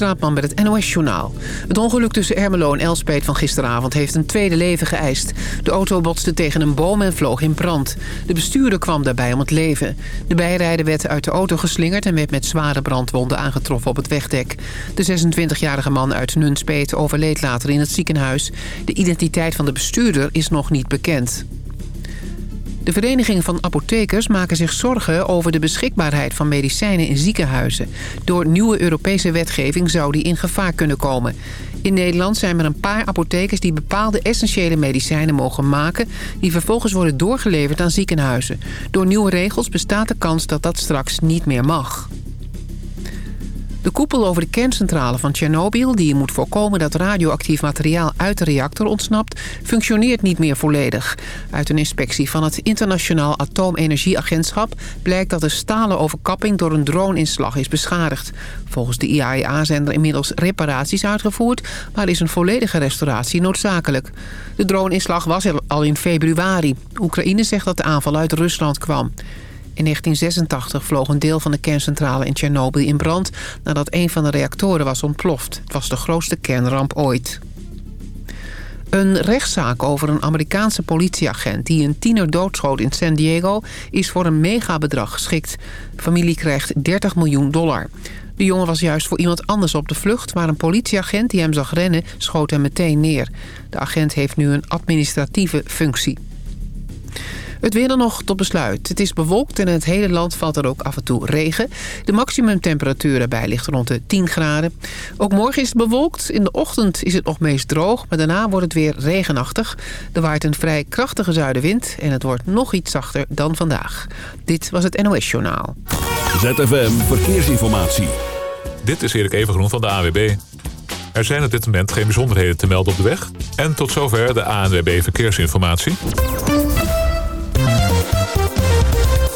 Straatman met het NOS-journaal. Het ongeluk tussen Ermelo en Elspet van gisteravond heeft een tweede leven geëist. De auto botste tegen een boom en vloog in brand. De bestuurder kwam daarbij om het leven. De bijrijder werd uit de auto geslingerd en werd met zware brandwonden aangetroffen op het wegdek. De 26-jarige man uit Nunspeet overleed later in het ziekenhuis. De identiteit van de bestuurder is nog niet bekend. De Vereniging van Apothekers maken zich zorgen over de beschikbaarheid van medicijnen in ziekenhuizen. Door nieuwe Europese wetgeving zou die in gevaar kunnen komen. In Nederland zijn er een paar apothekers die bepaalde essentiële medicijnen mogen maken... die vervolgens worden doorgeleverd aan ziekenhuizen. Door nieuwe regels bestaat de kans dat dat straks niet meer mag. De koepel over de kerncentrale van Tsjernobyl... die moet voorkomen dat radioactief materiaal uit de reactor ontsnapt... functioneert niet meer volledig. Uit een inspectie van het Internationaal Atoomenergieagentschap... blijkt dat de stalen overkapping door een drone-inslag is beschadigd. Volgens de IAEA zijn er inmiddels reparaties uitgevoerd... maar is een volledige restauratie noodzakelijk. De drone-inslag was er al in februari. Oekraïne zegt dat de aanval uit Rusland kwam. In 1986 vloog een deel van de kerncentrale in Tsjernobyl in brand... nadat een van de reactoren was ontploft. Het was de grootste kernramp ooit. Een rechtszaak over een Amerikaanse politieagent... die een tiener doodschoot in San Diego... is voor een megabedrag geschikt. Familie krijgt 30 miljoen dollar. De jongen was juist voor iemand anders op de vlucht... maar een politieagent die hem zag rennen schoot hem meteen neer. De agent heeft nu een administratieve functie. Het weer dan nog tot besluit. Het is bewolkt en in het hele land valt er ook af en toe regen. De maximumtemperatuur erbij ligt rond de 10 graden. Ook morgen is het bewolkt. In de ochtend is het nog meest droog, maar daarna wordt het weer regenachtig. Er waait een vrij krachtige zuidenwind en het wordt nog iets zachter dan vandaag. Dit was het NOS Journaal. ZFM Verkeersinformatie. Dit is Erik Evengroen van de AWB. Er zijn op dit moment geen bijzonderheden te melden op de weg. En tot zover de ANWB Verkeersinformatie.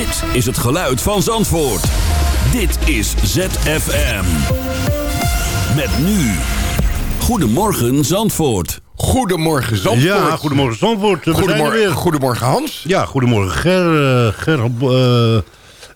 Dit is het geluid van Zandvoort. Dit is ZFM. Met nu. Goedemorgen Zandvoort. Goedemorgen Zandvoort. Ja, goedemorgen Zandvoort. We zijn er Goedemorgen, weer. goedemorgen Hans. Ja, goedemorgen Ger. eh, Ger eh,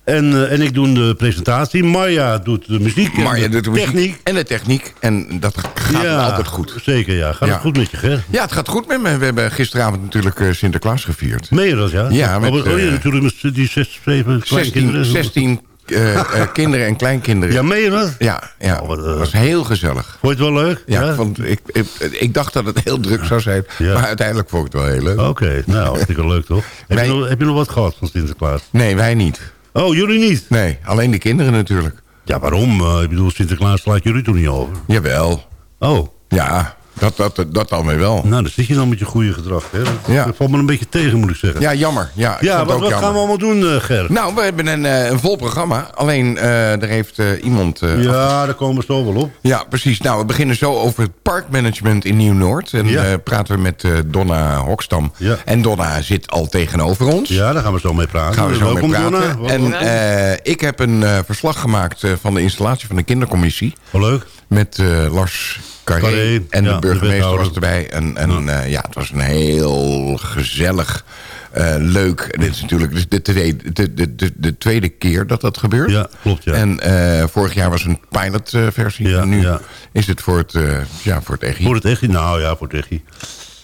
en, eh, en ik doe de presentatie. Marja doet de muziek de doet de muziek techniek. en de techniek. En dat gaat ja, altijd goed. Zeker, ja. Gaat Ja. het goed met je, Ger? Ja, het gaat goed met me. We hebben gisteravond natuurlijk eh, Sinterklaas gevierd. Meen je dat, ja? Ja, met, oh, ja, eh, natuurlijk met die zes, zeven 16, kleinkinderen. 16 eh, eh, kinderen en kleinkinderen. Ja, meen je dat? ja, ja. Oh, wat, dat was heel gezellig. Vond je het wel leuk? Ja, ik vond- ik, ik, ik dacht dat het heel druk zou zijn. Ja. Maar uiteindelijk vond ik het wel heel leuk. Oké, nou, hartstikke leuk toch? Heb, Wij- je nog, heb je nog wat gehad van Sinterklaas? Nee, wij niet. Oh, jullie niet? Nee, alleen de kinderen natuurlijk. Ja, waarom? Eh, ik bedoel, Sinterklaas laat jullie toen niet over. Jawel. Oh, Ja, dat, dat, dat dan weer wel. nou, dan zit je dan met je goede gedrag. Hè? Dat, Ja. valt me een beetje tegen, moet ik zeggen. Ja, jammer. Ja, ik Ja, wat, ook wat jammer. gaan we allemaal doen, eh, Ger? Nou, we hebben een, eh, een vol programma. Alleen, eh, er heeft iemand... ja, daar komen we zo wel op. Ja, precies. Nou, we beginnen zo over het parkmanagement in Nieuw-Noord. En Ja. praten we met Donna Hokstam. Ja. En Donna zit al tegenover ons. Ja, daar gaan we zo mee praten. Gaan we zo Welkom, mee praten. Donna. En ik heb een verslag gemaakt van de installatie van de kindercommissie. Wel leuk. Met Lars Carré, en ja, de burgemeester was erbij. En, en ja. ja, het was een heel gezellig, eh, leuk. Dit is natuurlijk de, de, tweede, de, de, de, de tweede keer dat dat gebeurt. Ja, klopt, ja. En eh, vorig jaar was een pilotversie. Ja, en nu ja. is het voor het, eh ja, voor het EGI. Voor het echt? Nou ja, voor het echt.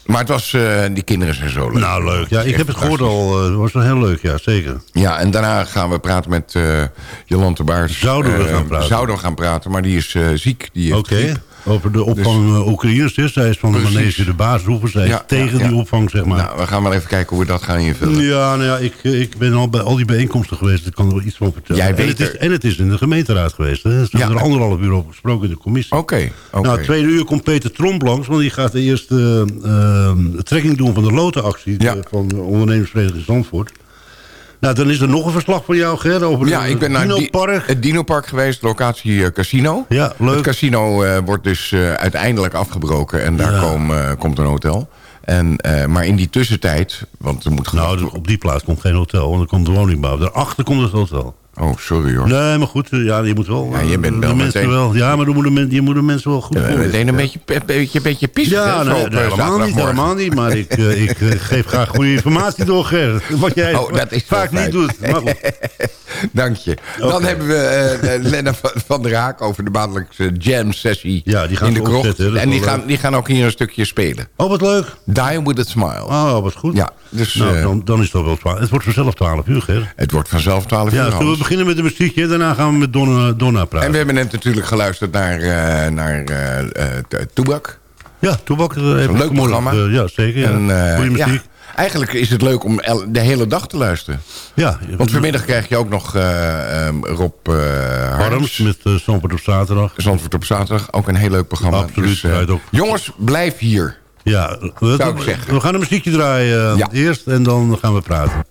Maar het was, eh, die kinderen zijn zo leuk. Nou, leuk. Ja, ik heb het gehoord al. eh, Het was wel heel leuk, ja, zeker. Ja, en daarna gaan we praten met eh Jolante Baars. Zouden we Eh, gaan praten? Zouden we gaan praten, maar die is eh, ziek. Die heeft Oké. Over de opvang eh, Oekraïners. Dus. Zij is van de manege de baasroepen. Zij is tegen ja, die opvang, zeg maar. Nou, we gaan maar even kijken hoe we dat gaan invullen. Ja, nou ja, ik, eh, ik ben al bij al die bijeenkomsten geweest. Ik kan er wel iets van vertellen. Jij en, het is, er- en het is in de gemeenteraad geweest. Hè. Ze Ja. hebben er anderhalf uur over gesproken in de commissie. Oké, oké. Nou, tweede uur komt Peter Tromp langs. Want die gaat de eerste eh, eh, trekking doen van de lotenactie. Eh, van de ondernemersvereniging Zandvoort. Nou, dan is er nog een verslag van jou, Ger, over Ja, ik ben naar het Dino Park geweest, locatie eh, casino. Ja, leuk. Het casino eh, wordt dus eh, uiteindelijk afgebroken en daar Ja. kom, komt een hotel. En, maar in die tussentijd, want er moet... Nou, op die plaats komt geen hotel, want er komt de woningbouw. Daarachter komt het hotel. Oh, sorry hoor. Nee, maar goed, eh, ja, je moet wel... Ja, je bent eh, wel de mensen meteen- wel. Ja, maar dan moeten men, je moet de mensen wel goed Ja, meteen een beetje, een beetje, een beetje pissig, hè, Ja, nee, nee, eh, helemaal niet, helemaal niet. Maar ik, ik geef graag goede informatie door, Ger. Wat jij Oh, dat is vaak wel niet doet. Maar goed. Dank je. Dan hebben we eh, Lennart van- der Haak over de maandelijkse jam-sessie Ja, die gaan in de krocht. opzetten, dat En die wel gaan, leuk. die gaan ook hier een stukje spelen. Oh, wat leuk. Die with a smile. Oh, wat goed. Ja, dus Nou, dan, dan is het wel 12. Het wordt vanzelf 12 uur, Ger. het wordt vanzelf 12 Ja, uur. Beginnen met een muziekje? Daarna gaan we met Donna, Donna praten. En we hebben net natuurlijk geluisterd naar, eh naar eh, eh, Toebak. Ja, Toebak. Een leuk programma. ja, zeker. Ja. En, Goeie ja, muziek. eigenlijk is het leuk om de hele dag te luisteren. Ja. Want vanmiddag krijg je ook nog eh, ehm, Rob eh Harms met uh, Zandvoort op zaterdag. Zandvoort op zaterdag. Ook een heel leuk programma. Absoluut, Dus, ook. jongens, blijf hier. Ja, we, Zou ik zeggen. we gaan een muziekje draaien Ja. eerst en dan gaan we praten.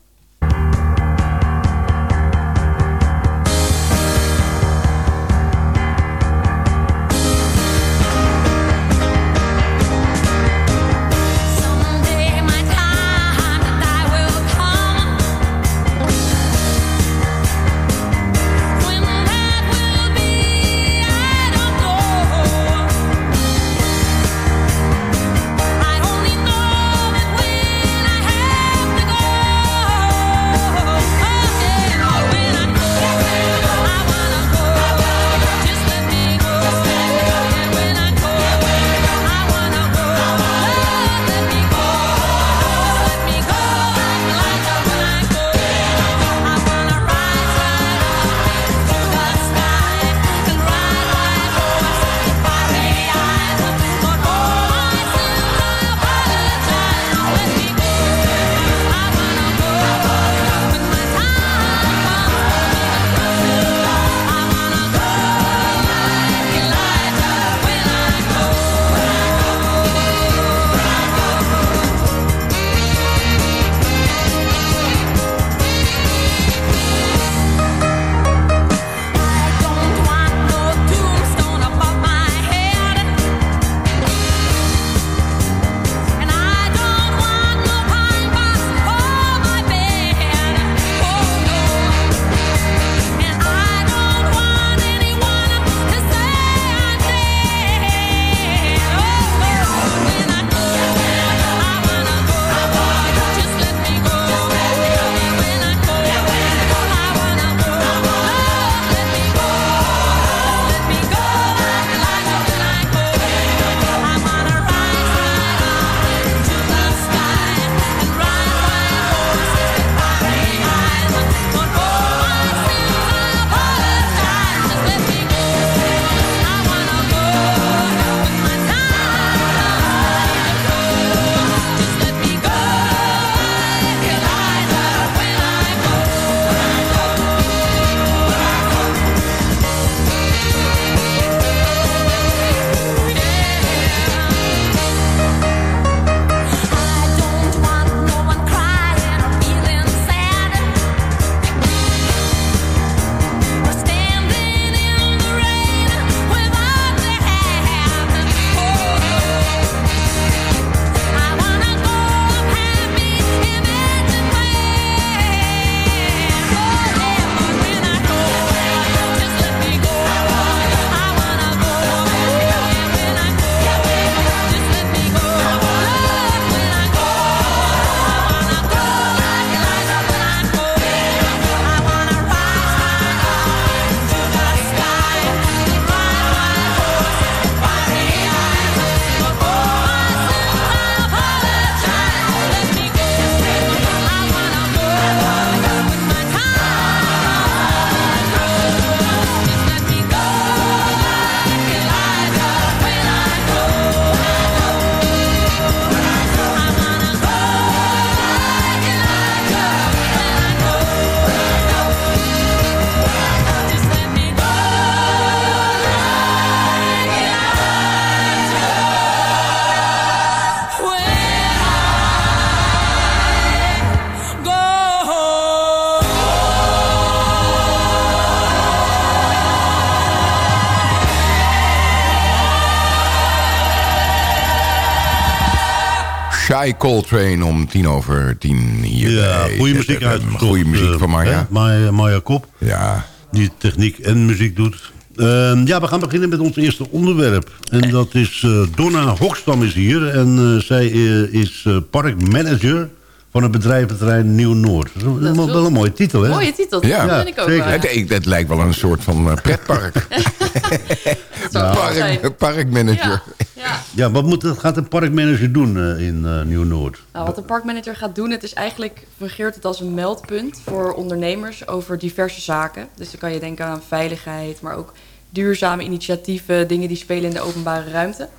Shy Coltrane om tien over tien hier. Ja, goede muziek uitgezocht. Goede muziek eh, van Marja. hè? Maya, Maya Kop, Ja. die techniek en muziek doet. Ehm, ja, we gaan beginnen met ons eerste onderwerp. En dat is eh, Donna Hokstam is hier. En eh, zij eh, is eh, parkmanager van het bedrijventerrein Nieuw-Noord. Dat is wel, wel een mooie titel, hè? Mooie titel, Ja, dat vind ik ook zeker. wel. Het, ik- het lijkt wel een soort van eh, pretpark. Zijn. Park, parkmanager. Ja, ja. Ja, wat moet, gaat een parkmanager doen eh, in eh, Nieuw-Noord? Nou, wat de parkmanager gaat doen, het is eigenlijk fungeert het als een meldpunt voor ondernemers over diverse zaken. Dus dan kan je denken aan veiligheid, maar ook duurzame initiatieven, dingen die spelen in de openbare ruimte.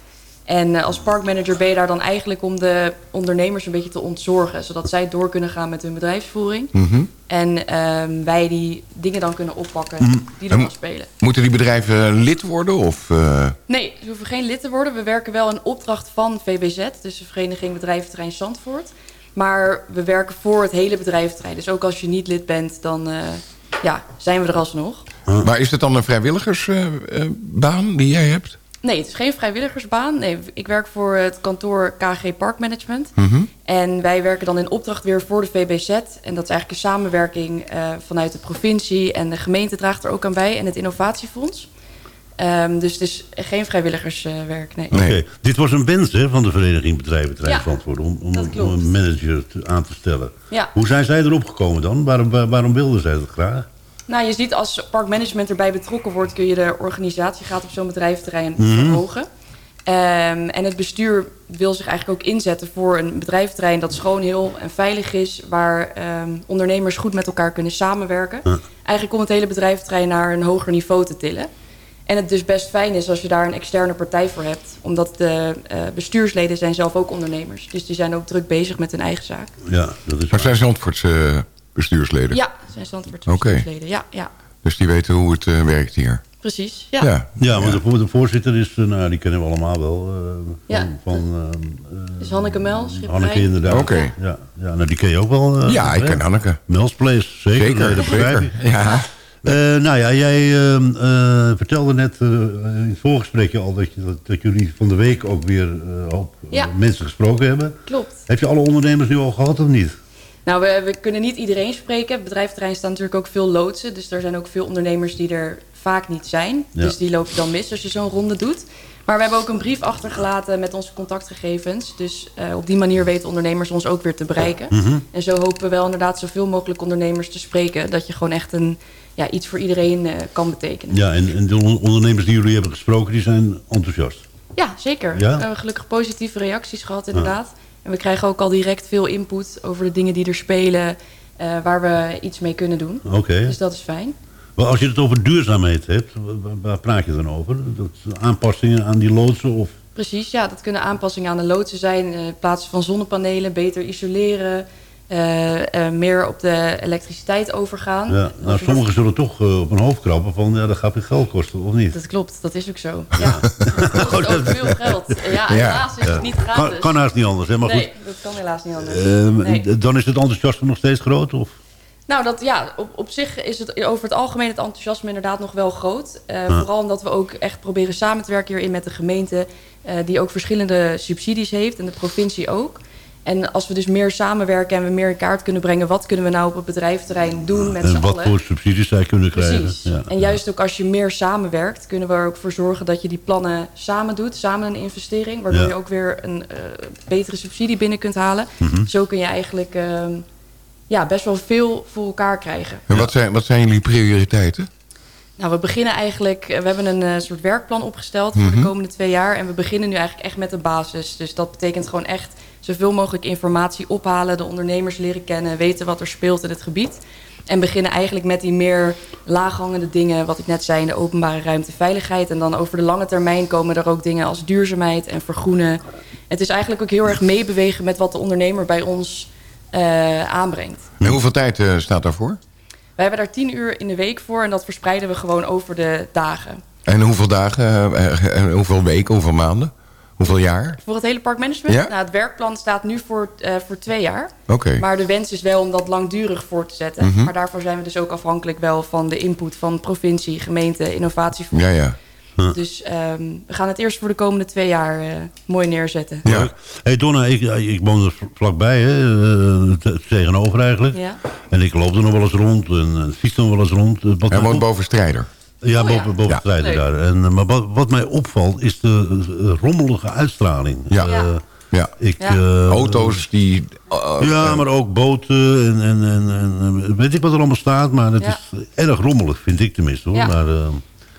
En eh, als parkmanager ben je daar dan eigenlijk om de ondernemers een beetje te ontzorgen, zodat zij door kunnen gaan met hun bedrijfsvoering. Mhm. En ehm, wij die dingen dan kunnen oppakken die er En- wel spelen. Moeten die bedrijven lid worden? Of, eh, Nee, ze hoeven geen lid te worden. We werken wel een opdracht van VBZ, dus de Vereniging Bedrijventerrein Zandvoort. Maar we werken voor het hele bedrijventerrein. Dus ook als je niet lid bent, dan eh, ja, zijn we er alsnog. Maar is het dan een vrijwilligersbaan die jij hebt? Nee, het is geen vrijwilligersbaan. Nee, ik werk voor het kantoor KG Parkmanagement. Mhm. En wij werken dan in opdracht weer voor de VBZ. En dat is eigenlijk een samenwerking eh, vanuit de provincie. En de gemeente draagt er ook aan bij. En het innovatiefonds. Ehm, dus het is geen vrijwilligerswerk, nee. Dit was een wens hè, van de Vereniging Bedrijventerrein Ja, Zandvoort... om, om, een manager te- aan te stellen. Ja. Hoe zijn zij erop gekomen dan? Waarom, waar- waarom wilden zij dat graag? Nou, je ziet als parkmanagement erbij betrokken wordt... kun je de organisatiegraad op zo'n bedrijventerrein verhogen. Ehm, en het bestuur wil zich eigenlijk ook inzetten voor een bedrijventerrein... dat schoon, heel en veilig is... waar ehm, ondernemers goed met elkaar kunnen samenwerken. Eigenlijk om het hele bedrijventerrein naar een hoger niveau te tillen. En het dus best fijn is als je daar een externe partij voor hebt. Omdat de eh, bestuursleden zijn zelf ook ondernemers. Dus die zijn ook druk bezig met hun eigen zaak. Ja, dat is Maar zijn Zandvoortse bestuursleden? Ja, zijn Zandvoortse Oké. bestuursleden. Ja, ja, Dus die weten hoe het eh, werkt hier? precies. Ja. Ja. Ja, want de, voor- de voorzitter is, eh, nou, die kennen we allemaal wel. eh, van, Ja. van Dus Hanneke Mel, schipperij. Hanneke inderdaad. Oké. Ja, ja, nou die ken je ook wel. eh, Ja, ik hè? ken Hanneke. Mel's Place, zeker. Zeker, nee, dat begrijp ik. zeker. Ja. Eh, nou ja, jij ehm, eh, vertelde net eh, in het voorgesprekje al dat, je, dat, dat jullie van de week ook weer eh, een hoop Ja. mensen gesproken hebben. Klopt. Heb je alle ondernemers nu al gehad of niet? Nou, we, we kunnen niet iedereen spreken. Het bedrijventerrein staan natuurlijk ook veel loodsen. Dus er zijn ook veel ondernemers die er vaak niet zijn. Ja. Dus die loop je dan mis als je zo'n ronde doet. Maar we hebben ook een brief achtergelaten met onze contactgegevens. Dus eh, op die manier weten ondernemers ons ook weer te bereiken. Mhm. En zo hopen we wel inderdaad zoveel mogelijk ondernemers te spreken. Dat je gewoon echt een, ja, iets voor iedereen eh, kan betekenen. Ja, en, en de on- ondernemers die jullie hebben gesproken, die zijn enthousiast. Ja, zeker. Ja? We hebben gelukkig positieve reacties gehad, inderdaad. En we krijgen ook al direct veel input over de dingen die er spelen, eh, waar we iets mee kunnen doen. Oké. Dus dat is fijn. Maar als je het over duurzaamheid hebt, wa- wa- waar praat je dan over? Dat aanpassingen aan die loodsen of... Precies, ja, dat kunnen aanpassingen aan de loodsen zijn. eh, plaatsen van zonnepanelen, beter isoleren, eh, eh, meer op de elektriciteit overgaan. Ja, nou, sommigen zullen toch eh, op hun hoofd krabben van, ja, dat gaat weer geld kosten, of niet? Dat klopt, dat is ook zo. Ja, dat kost ook veel geld. Ja, helaas is het niet Kan, gratis. kan haast niet anders, hè? Maar nee, goed, dat kan helaas niet anders. ehm, Nee. dan is het enthousiasme nog steeds groot, of? Nou, dat, ja, op, op zich is het over het algemeen het enthousiasme inderdaad nog wel groot. Vooral omdat we ook echt proberen samen te werken hierin met de gemeente... die ook verschillende subsidies heeft en de provincie ook. En als we dus meer samenwerken en we meer in kaart kunnen brengen... wat kunnen we nou op het bedrijventerrein doen met z'n En wat allen? voor subsidies zij kunnen krijgen. Precies. Ja. En juist ook als je meer samenwerkt... kunnen we er ook voor zorgen dat je die plannen samen doet. Samen een investering. Waardoor Ja. je ook weer een eh, betere subsidie binnen kunt halen. Mhm. Zo kun je eigenlijk ehm, ja, best wel veel voor elkaar krijgen. En wat zijn, wat zijn jullie prioriteiten? Nou, we beginnen eigenlijk... eh, We hebben een eh, soort werkplan opgesteld voor de komende twee jaar. En we beginnen nu eigenlijk echt met de basis. Dus dat betekent gewoon echt zoveel mogelijk informatie ophalen... de ondernemers leren kennen, weten wat er speelt in het gebied. En beginnen eigenlijk met die meer laaghangende dingen... wat ik net zei, in de openbare ruimte, veiligheid. En dan over de lange termijn komen er ook dingen als duurzaamheid en vergroenen. Het is eigenlijk ook heel erg meebewegen met wat de ondernemer bij ons eh, aanbrengt. En hoeveel tijd staat daarvoor? Wij hebben daar tien uur in de week voor... en dat verspreiden we gewoon over de dagen. En hoeveel dagen, eh, eh, en hoeveel weken, hoeveel maanden? Hoeveel jaar? Voor het hele parkmanagement? Ja? Nou, het werkplan staat nu voor, eh, voor twee jaar. Oké. Maar de wens is wel om dat langdurig voor te zetten. Maar daarvoor zijn we dus ook afhankelijk wel van de input van provincie, gemeente, innovatiefonds. Ja, ja. Dus ehm, we gaan het eerst voor de komende twee jaar eh, mooi neerzetten. Ja. Hey Donna, ik, ik woon er vlakbij, hè, eh, te- tegenover eigenlijk. Ja. En ik loop er nog wel eens rond en fiets er nog wel eens rond. Eh, Wat Hij woont op- boven Strijder. Ja, Oh, boven, ja. boven Leuk. daar. En, maar wat, wat mij opvalt is de rommelige uitstraling. Ja. Eh, Ja. Ja. ik, Ja. eh, Auto's die... Ja, maar ook boten en, en, en, en weet ik wat er allemaal staat. Maar het Ja. is erg rommelig, vind ik tenminste. Hoor. Ja. Maar,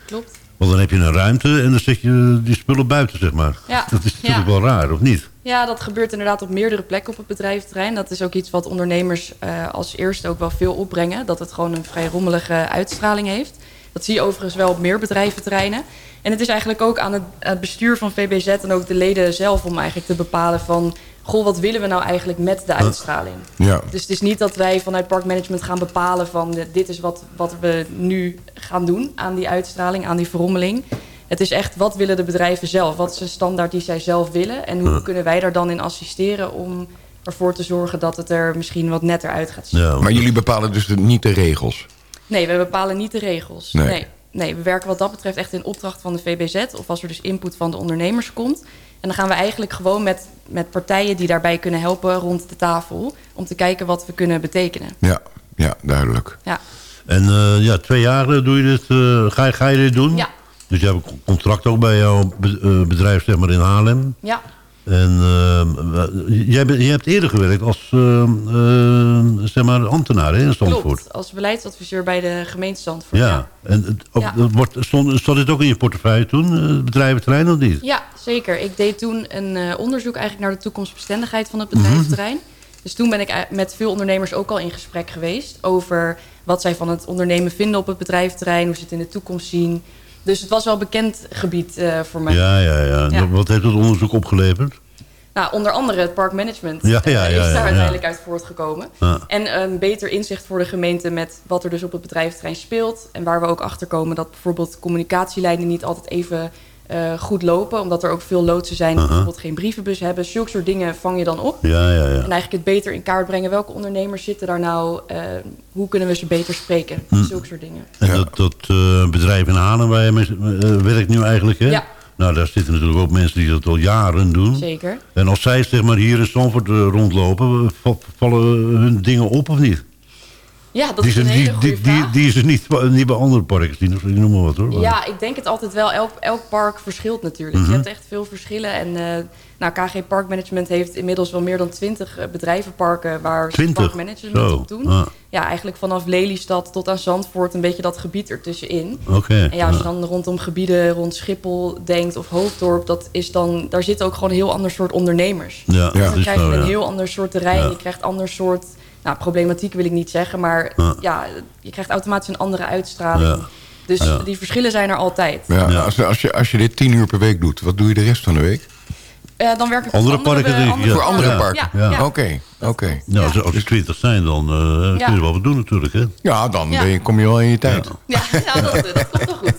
Klopt. Want dan heb je een ruimte en dan zet je die spullen buiten, zeg maar. Ja. Dat is natuurlijk Ja. wel raar, of niet? Ja, dat gebeurt inderdaad op meerdere plekken op het bedrijventerrein. Dat is ook iets wat ondernemers eh, als eerste ook wel veel opbrengen. Dat het gewoon een vrij rommelige uitstraling heeft. Dat zie je overigens wel op meer bedrijventerreinen. En het is eigenlijk ook aan het, aan het bestuur van VBZ en ook de leden zelf... om eigenlijk te bepalen van... goh, wat willen we nou eigenlijk met de uitstraling? ja. Dus het is niet dat wij vanuit parkmanagement gaan bepalen van eh, dit is wat, wat we nu gaan doen aan die uitstraling, aan die verrommeling. Het is echt wat willen de bedrijven zelf? Wat is de standaard die zij zelf willen? En hoe kunnen wij daar dan in assisteren om ervoor te zorgen dat het er misschien wat netter uit gaat zien? Ja, Maar jullie bepalen dus niet de regels? Nee, we bepalen niet de regels. Nee. Nee. nee. we werken wat dat betreft echt in opdracht van de VBZ. Of als er dus input van de ondernemers komt. En dan gaan we eigenlijk gewoon met, met partijen die daarbij kunnen helpen rond de tafel. Om te kijken wat we kunnen betekenen. Ja, ja duidelijk. Ja. En eh, ja, twee jaar eh, doe je dit, eh, ga, je- ga je dit doen? Ja. Dus je hebt een contract ook bij jouw be- eh, bedrijf zeg maar, in Haarlem. Ja, En eh, jij, hebt eerder gewerkt als eh, eh, zeg maar ambtenaar hè, in Zandvoort. klopt. Als beleidsadviseur bij de gemeente Zandvoort. Ja, Ja. en op- Ja. wordt, stond, stond dit ook in je portefeuille toen, eh, het bedrijventerrein of niet? Ja, zeker. Ik deed toen een eh, onderzoek eigenlijk naar de toekomstbestendigheid van het bedrijventerrein. Dus toen ben ik ei- met veel ondernemers ook al in gesprek geweest over wat zij van het ondernemen vinden op het bedrijventerrein, hoe ze het in de toekomst zien. Dus het was wel bekend gebied eh, voor mij. Ja, ja, ja. Ja. Wat heeft het onderzoek opgeleverd? Nou, onder andere het parkmanagement Ja, eh, ja, is ja, daar ja, uiteindelijk uit voortgekomen. Ja. En een beter inzicht voor de gemeente met wat er dus op het bedrijventerrein speelt. En waar we ook achter komen dat bijvoorbeeld communicatielijnen niet altijd even eh, goed lopen. Omdat er ook veel loodsen zijn die bijvoorbeeld geen brievenbus hebben. Zulke soort dingen vang je dan op. Ja, ja, ja. En eigenlijk het beter in kaart brengen. Welke ondernemers zitten daar nou? eh, hoe kunnen we ze beter spreken? Hm. Zulke soort dingen. En dat, dat eh, bedrijf in Haarlem waar je werkt nu eigenlijk, hè? Ja. Nou, daar zitten natuurlijk ook mensen die dat al jaren doen. Zeker. En als zij zeg maar hier in eh, rondlopen, va- vallen hun dingen op of niet? Ja, dat die, is een hele die, die, die, die ze niet, niet bij andere parken zien, of noem maar wat hoor. Ja, ik denk het altijd wel. Elk, elk park verschilt natuurlijk. Mhm. Je hebt echt veel verschillen. En eh, nou, KG Parkmanagement heeft inmiddels wel meer dan twintig eh, bedrijvenparken waar 20? parkmanagement Zo, op doen. ah. Ja, eigenlijk vanaf Lelystad tot aan Zandvoort een beetje dat gebied ertussenin. Oké. En ja, als je dan rondom gebieden rond Schiphol denkt of Hoofddorp, dat is dan, daar zitten ook gewoon een heel ander soort ondernemers. Ja, dat Dan is krijg je zo, een heel ander soort terrein. Je krijgt ander soort, nou problematiek wil ik niet zeggen, maar Ja. ja, je krijgt automatisch een andere uitstraling. Ja. Dus Ja. die verschillen zijn er altijd. Ja, Ja. Als, als, je, als je dit tien uur per week doet, wat doe je de rest van de week? Eh, dan werk ik Andere andere, parken, andere ja. Voor andere Ja. parken? Ja, ja. Oké, oké. Nou, als, er 20 zijn, dan eh, Ja. kun je wel wat doen natuurlijk, hè? Ja, dan Ja. ben je, kom je wel in je tijd. Ja, ja dat, dat komt wel goed.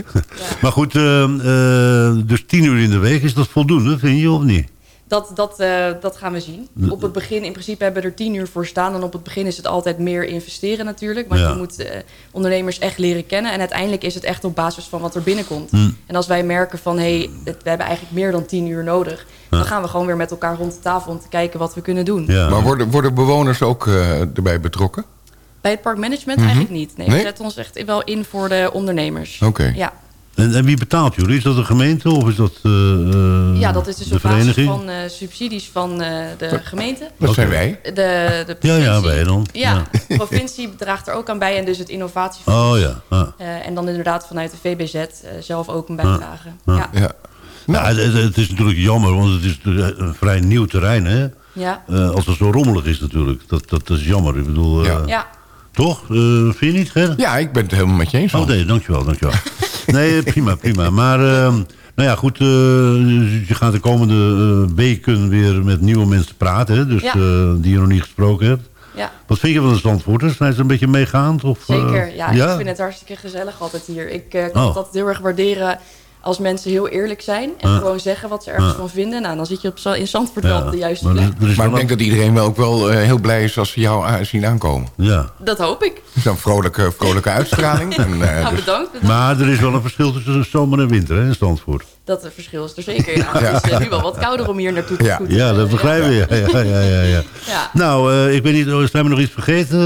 Maar goed, eh, eh, dus 10 uur in de week, is dat voldoende, vind je, of niet? Dat, dat, eh, dat gaan we zien. Op het begin, in principe hebben we er tien uur voor staan. En op het begin is het altijd meer investeren natuurlijk. Want Ja. je moet eh, ondernemers echt leren kennen. En uiteindelijk is het echt op basis van wat er binnenkomt. Hm. En als wij merken van, hé, hey, het- we hebben eigenlijk meer dan tien uur nodig. Dan gaan we gewoon weer met elkaar rond de tafel om te kijken wat we kunnen doen. Ja. Maar worden, worden bewoners ook eh, erbij betrokken? Bij het parkmanagement eigenlijk niet. Nee, Nee? we zetten ons echt wel in voor de ondernemers. Oké. Ja. En, en wie betaalt jullie? Is dat de gemeente of is dat eh, eh, ja, dat is dus de op basis vereniging? van eh, subsidies van eh, de gemeente. Dat zijn wij. De, de Ja, ja, wij dan. Ja, de provincie draagt er ook aan bij en dus het innovatiefonds. Oh ja. ah. En dan inderdaad vanuit de VBZ zelf ook een bijdrage. Ja. Ja. Ja. Nou, het, het is natuurlijk jammer, want het is een vrij nieuw terrein, hè? Ja. Eh, als het zo rommelig is natuurlijk. Dat, dat, is jammer. Ik bedoel, eh, Ja. Ja. Toch? Eh, vind je niet, Ger? ja, ik ben het helemaal met je eens. Oh nee, dankjewel, dankjewel. nee, prima, prima. Maar, ehm, nou ja, goed. eh, je gaat de komende eh, weken weer met nieuwe mensen praten, hè? Dus Ja. eh, die je nog niet gesproken hebt. ja, Wat vind je van de Zandvoorters? Zijn ze een beetje meegaand? Of, eh, zeker. Ja, ik vind het hartstikke gezellig altijd hier. Ik eh, kan Oh. het altijd heel erg waarderen Als mensen heel eerlijk zijn en Ja. gewoon zeggen wat ze ergens Ja. van vinden... Nou, dan zit je op, in Zandvoort wel Ja, op de juiste plek. Maar ik denk dat iedereen wel ook wel eh, heel blij is als ze jou eh, zien aankomen. Ja. Dat hoop ik. Het is een vrolijke, vrolijke uitstraling. En, eh, Nou, dus- bedankt. bedankt. Maar er is wel een verschil tussen zomer en winter hè, in Zandvoort. Dat verschil is er zeker. Ja. Het is nu wel wat kouder om hier naartoe te Ja. scooteren. Ja, dat begrijp je. Ja, ja, ja, ja, ja. Ja. Nou, eh, ik weet niet, oh, zijn we nog iets vergeten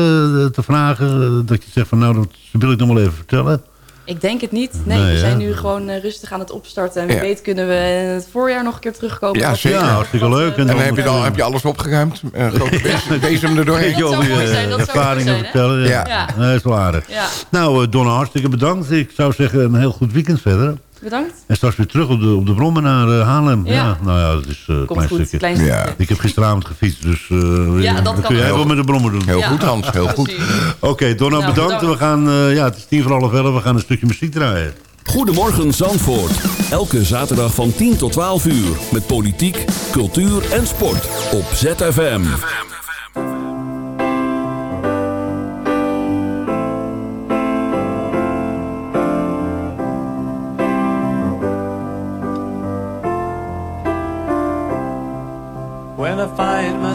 te vragen? Dat je zegt van, nou, dat wil ik nog wel even vertellen. Ik denk het niet. Nee, Nee, we zijn nu gewoon eh, rustig aan het opstarten. En wie Ja. weet kunnen we in het voorjaar nog een keer terugkomen. Ja, zeker. Ja, hartstikke leuk. En en dan dan heb je, al, heb je alles opgeruimd. Een grote bezem, bezem er doorheen. Beetje zou over mooi je zijn, dat zou mooi ervaringen zijn, hè? vertellen. Ja. Dat is. Ja, Nou, eh, Donna, hartstikke bedankt. Ik zou zeggen, een heel goed weekend verder. Bedankt. En straks weer terug op de, op de brommen naar eh, Haarlem. Ja. Ja. nou ja, dat is eh, een Komt klein goed, stukje. klein stukje. Ja. Ik heb gisteravond gefietst, dus eh Ja, dat dat kan kun jij wel met de brommen doen. Heel Ja. goed, Hans. Heel goed. Oké, Donna, Nou, bedankt. bedankt. We gaan, eh, ja, het is tien voor half elf. We gaan een stukje muziek draaien. Goedemorgen Zandvoort. Elke zaterdag van 10 tot 12 uur. Met politiek, cultuur en sport. Op ZFM.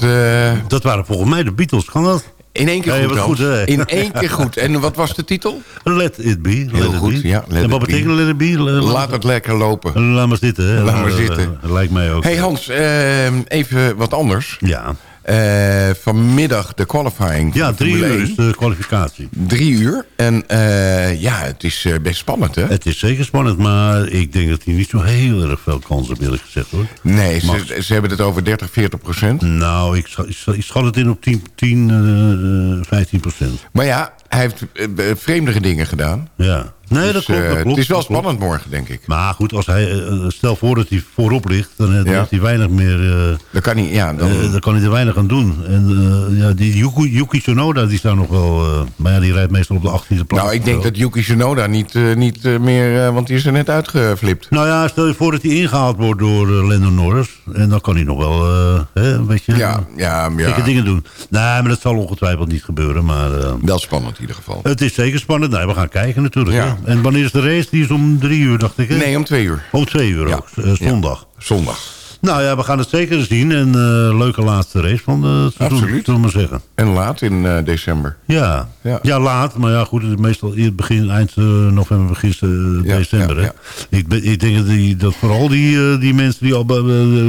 dat... eh, Dat waren volgens mij de Beatles, kan dat? in één keer Ja, goed, hè? In één keer goed. En wat was de titel? Let it be. Let Heel it goed, be. ja, let en wat betekent let it be? La- Laat het lekker lopen. Laat maar zitten. Hè? Laat maar zitten. eh, lijkt mij ook. hey Hans, eh, even wat anders. Ja, Eh, vanmiddag de qualifying. ja de drie uur 1. is de kwalificatie. Drie uur. En eh, ja, het is eh, best spannend, hè? Het is zeker spannend, maar ik denk dat hij niet zo heel erg veel kans heeft, eerlijk gezegd hoor. Nee, ze, ze hebben het over 30, 40 procent. Nou, ik, schat- ik, schat- ik schat het in op 10, 10 eh, 15 procent. Maar ja, hij heeft vreemdere dingen gedaan. Ja. Nee, dat Dus, klopt, eh, dat klopt. Het is wel klopt. spannend morgen, denk ik. Maar goed, als hij, eh, stel voor dat hij voorop ligt, dan, eh, dan Ja. heeft hij weinig meer... eh, Dan kan hij, ja, dan, eh, dan kan hij er weinig aan doen. En eh, ja, die Yuki, Yuki Tsunoda, die staat nog wel... eh, maar ja, die rijdt meestal op de 18e plaats. nou, ik denk dat Yuki Tsunoda niet, eh, niet eh, meer... eh, want die is er net uitgeflipt. Nou ja, stel je voor dat hij ingehaald wordt door uh, Lando Norris. En dan kan hij nog wel eh, hè, een beetje Ja, ja, ja. dingen doen. Nee, maar dat zal ongetwijfeld niet gebeuren. Maar eh, Wel spannend in ieder geval. het is zeker spannend. Nee, we gaan kijken natuurlijk. Ja. En wanneer is de race? Die is om drie uur, dacht ik. Hè? Nee, om twee uur. Om twee uur ook. eh, zondag. Zondag. Nou ja, we gaan het zeker zien. En eh, leuke laatste race van het seizoen, Absoluut. zullen we maar zeggen. En laat in eh, december. Ja. Ja. Ja. laat. Maar ja, goed, het is meestal in begin, eind eh, november, begin Ja, december. ja, hè. Ik, ik denk dat, die, dat vooral die, die mensen die al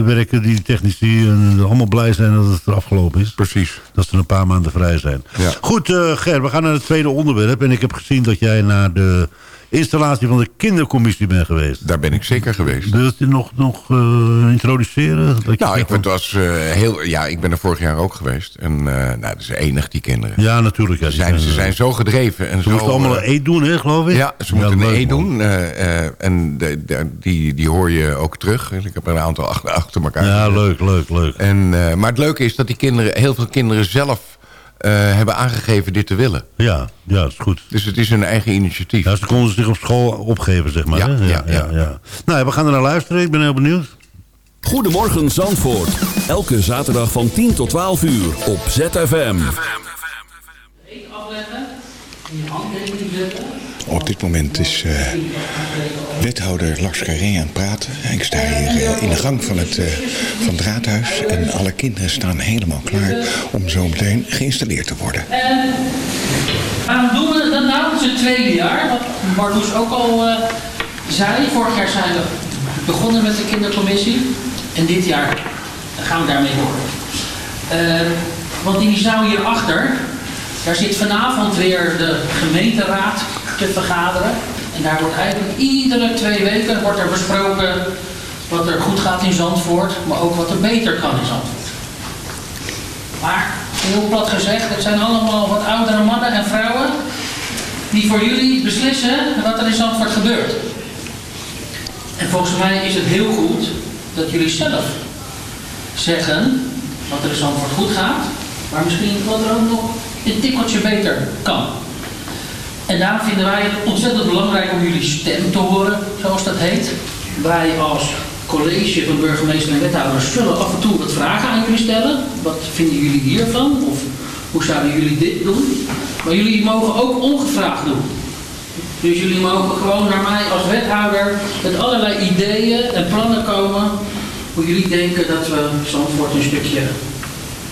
werken, die technici, allemaal blij zijn dat het er afgelopen is. Precies. Dat ze een paar maanden vrij zijn. Ja. Goed, Ger, we gaan naar het tweede onderwerp. En ik heb gezien dat jij naar de installatie van de kindercommissie bent geweest. Daar ben ik zeker geweest. Wil je nog, nog eh, introduceren? Dat Nou, ik, het was, eh, heel, ja, ik ben er vorig jaar ook geweest. En eh, nou, dat is enig, die kinderen. Ja, natuurlijk. Ja, Ze zijn, ze zijn zo gedreven. En Ze zo, moesten allemaal een eet doen, hè, geloof ik? Ja, ze moeten leuk, een E man. doen. en de, de- die, die hoor je ook terug. Ik heb een aantal achter, achter elkaar. Ja, leuk, leuk, leuk. En, maar het leuke is dat die kinderen, heel veel kinderen zelf hebben aangegeven dit te willen. Ja, ja, dat is goed. Dus het is hun eigen initiatief. Ja, ze konden zich op school opgeven, zeg maar. Ja, hè? ja, ja. Nou, ja, we gaan er naar luisteren. Ik ben heel benieuwd. Goedemorgen Zandvoort. Elke zaterdag van 10 tot 12 uur op ZFM. Op dit moment is eh, wethouder Lars Carré aan het praten. Ik sta hier eh, in de gang van het, eh, van het raadhuis. En alle kinderen staan helemaal klaar om zo meteen geïnstalleerd te worden. En we dat nou? Het tweede jaar, wat Marloes ook al zei. Vorig jaar zijn we begonnen met de kindercommissie. En dit jaar gaan we daarmee door. Want die zaal hierachter, daar zit vanavond weer de gemeenteraad te vergaderen. En daar wordt eigenlijk iedere twee weken wordt er besproken wat er goed gaat in Zandvoort, maar ook wat er beter kan in Zandvoort. Maar, heel plat gezegd, het zijn allemaal wat oudere mannen en vrouwen die voor jullie beslissen wat er in Zandvoort gebeurt. En volgens mij is het heel goed dat jullie zelf zeggen wat er in Zandvoort goed gaat, maar misschien wat er ook nog een tikkeltje beter kan. En daarom vinden wij het ontzettend belangrijk om jullie stem te horen, zoals dat heet. Wij als college van burgemeester en wethouders zullen af en toe wat vragen aan jullie stellen. Wat vinden jullie hiervan? Of hoe zouden jullie dit doen? Maar jullie mogen ook ongevraagd doen. Dus jullie mogen gewoon naar mij als wethouder met allerlei ideeën en plannen komen. Hoe jullie denken dat we Zandvoort een stukje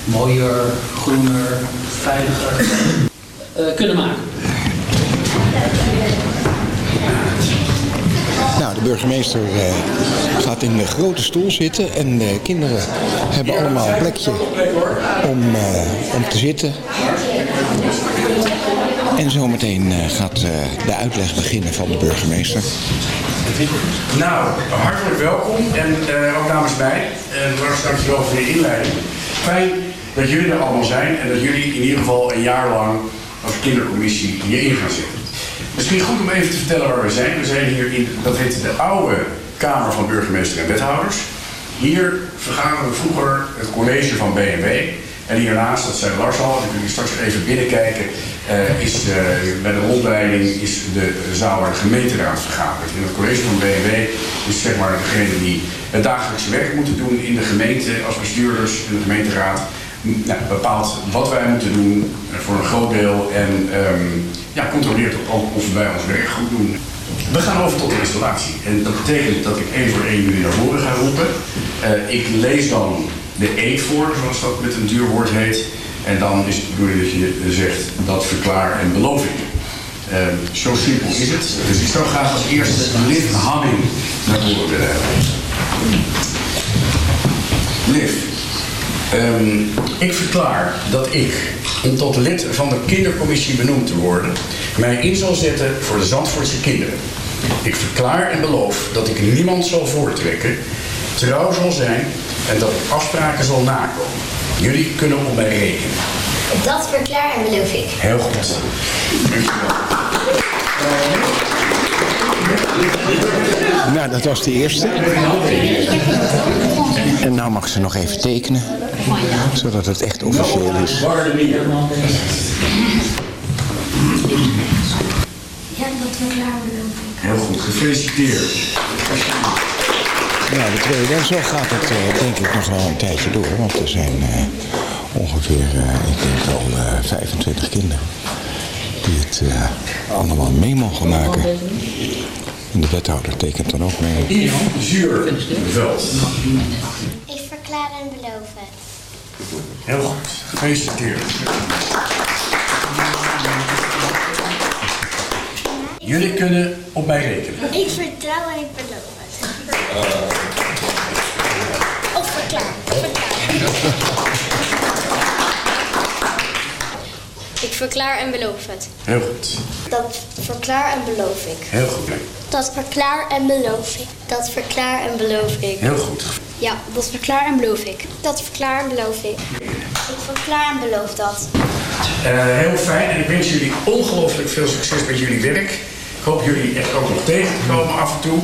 mooier, groener, veiliger eh, kunnen maken. Nou, de burgemeester eh, gaat in de grote stoel zitten en de kinderen hebben allemaal een plekje om, eh, om te zitten. En zometeen eh, gaat eh, de uitleg beginnen van de burgemeester. Nou, hartelijk welkom en eh, ook namens mij. En Lars, dankjewel voor je inleiding. Fijn dat jullie er allemaal zijn en dat jullie in ieder geval een jaar lang als kindercommissie hierin gaan zitten. Misschien goed om even te vertellen waar we zijn. We zijn hier in, dat heet de oude Kamer van Burgemeester en Wethouders. Hier vergaderen we vroeger het college van BMW. En hiernaast, dat zei Lars al, ik wil straks even binnenkijken, eh, is eh, bij de rondleiding is de zaal waar de gemeenteraad vergadert. En het college van BMW is zeg maar degene die het dagelijkse werk moeten doen in de gemeente als bestuurders en de gemeenteraad. Nou, bepaalt wat wij moeten doen eh, voor een groot deel en ehm, ja, controleert ook of wij ons werk goed doen. We gaan over tot de installatie. En dat betekent dat ik één voor één jullie naar voren ga roepen. Eh, ik lees dan de eet voor, zoals dat met een duur woord heet. En dan is het bedoeling dat je zegt dat verklaar en beloof ik. Zo simpel is het. Dus ik zou graag als eerste Liv Hamming naar voren willen hebben. Liv, ik verklaar dat ik, om tot lid van de kindercommissie benoemd te worden, mij in zal zetten voor de Zandvoortse kinderen. Ik verklaar en beloof dat ik niemand zal voortrekken, trouw zal zijn en dat ik afspraken zal nakomen. Jullie kunnen op mij rekenen. Dat verklaar en beloof ik. Heel goed. Nou, dat was de eerste. En nou mag ze nog even tekenen, zodat het echt officieel is. Heel goed, gefeliciteerd. Ja, de tweede. En zo gaat het eh, denk ik nog wel een tijdje door. Want er zijn eh, ongeveer, eh, ik denk wel eh, 25 kinderen die het allemaal mee mogen maken. En de wethouder tekent dan ook mee. Yves Zuurveld. Ik verklaar en beloof het. Heel goed, gefeliciteerd. Jullie kunnen op mij rekenen. Ik vertrouw en ik beloof het. Of verklaar. Ik verklaar en beloof het. Heel goed. Dat verklaar en beloof ik. Heel goed. Dat verklaar en beloof ik. Dat verklaar en beloof ik. Heel goed. Ja, dat verklaar en beloof ik. Dat verklaar en beloof ik. Ik verklaar en beloof dat. Eh, heel fijn en ik wens jullie ongelooflijk veel succes met jullie werk. Ik hoop jullie echt ook nog tegen te komen af en toe.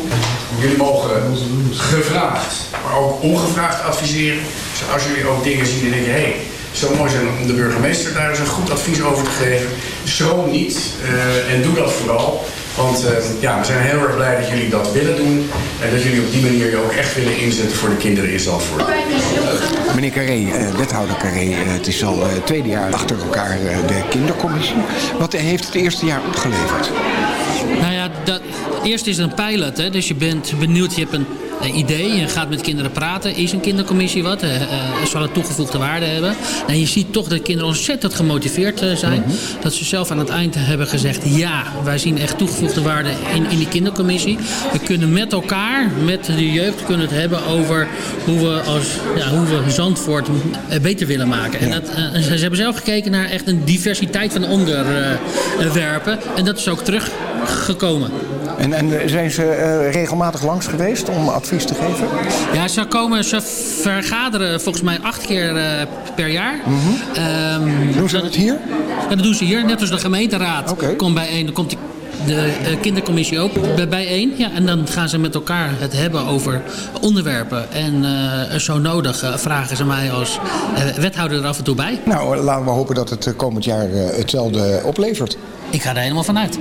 Jullie mogen gevraagd, maar ook ongevraagd adviseren. Dus als jullie ook dingen zien en denken, hé, hey, zou mooi zijn om de burgemeester daar eens een goed advies over te geven. Schroom niet eh, en doe dat vooral. Want eh, ja, we zijn heel erg blij dat jullie dat willen doen. En dat jullie op die manier je ook echt willen inzetten voor de kinderen in Zandvoort. Meneer Carré, eh, wethouder Carré, het is al het tweede jaar achter elkaar eh, de kindercommissie. Wat heeft het eerste jaar opgeleverd? Nou ja, dat, eerst is het een pilot. Hè? Dus je bent benieuwd, je hebt een idee. Je gaat met kinderen praten. Is een kindercommissie wat? Eh, eh, zal het toegevoegde waarde hebben? En je ziet toch dat kinderen ontzettend gemotiveerd eh, zijn. Dat ze zelf aan het eind hebben gezegd... ja, wij zien echt toegevoegde waarde in, in die kindercommissie. We kunnen met elkaar, met de jeugd, kunnen het hebben over... hoe we, als, ja, hoe we Zandvoort beter willen maken. En dat, ze hebben zelf gekeken naar echt een diversiteit van onderwerpen. en dat is ook teruggekomen. En, en zijn ze regelmatig langs geweest om advies te geven? Ja, ze komen, ze vergaderen volgens mij acht keer eh, per jaar. Doen ze dat hier? Ja, dat doen ze hier. Net als de gemeenteraad komt bijeen. Dan komt die, de eh, kindercommissie ook bij- bijeen. Ja, en dan gaan ze met elkaar het hebben over onderwerpen. En eh, zo nodig vragen ze mij als wethouder er af en toe bij. Nou, laten we hopen dat het komend jaar hetzelfde oplevert. Ik ga er helemaal vanuit.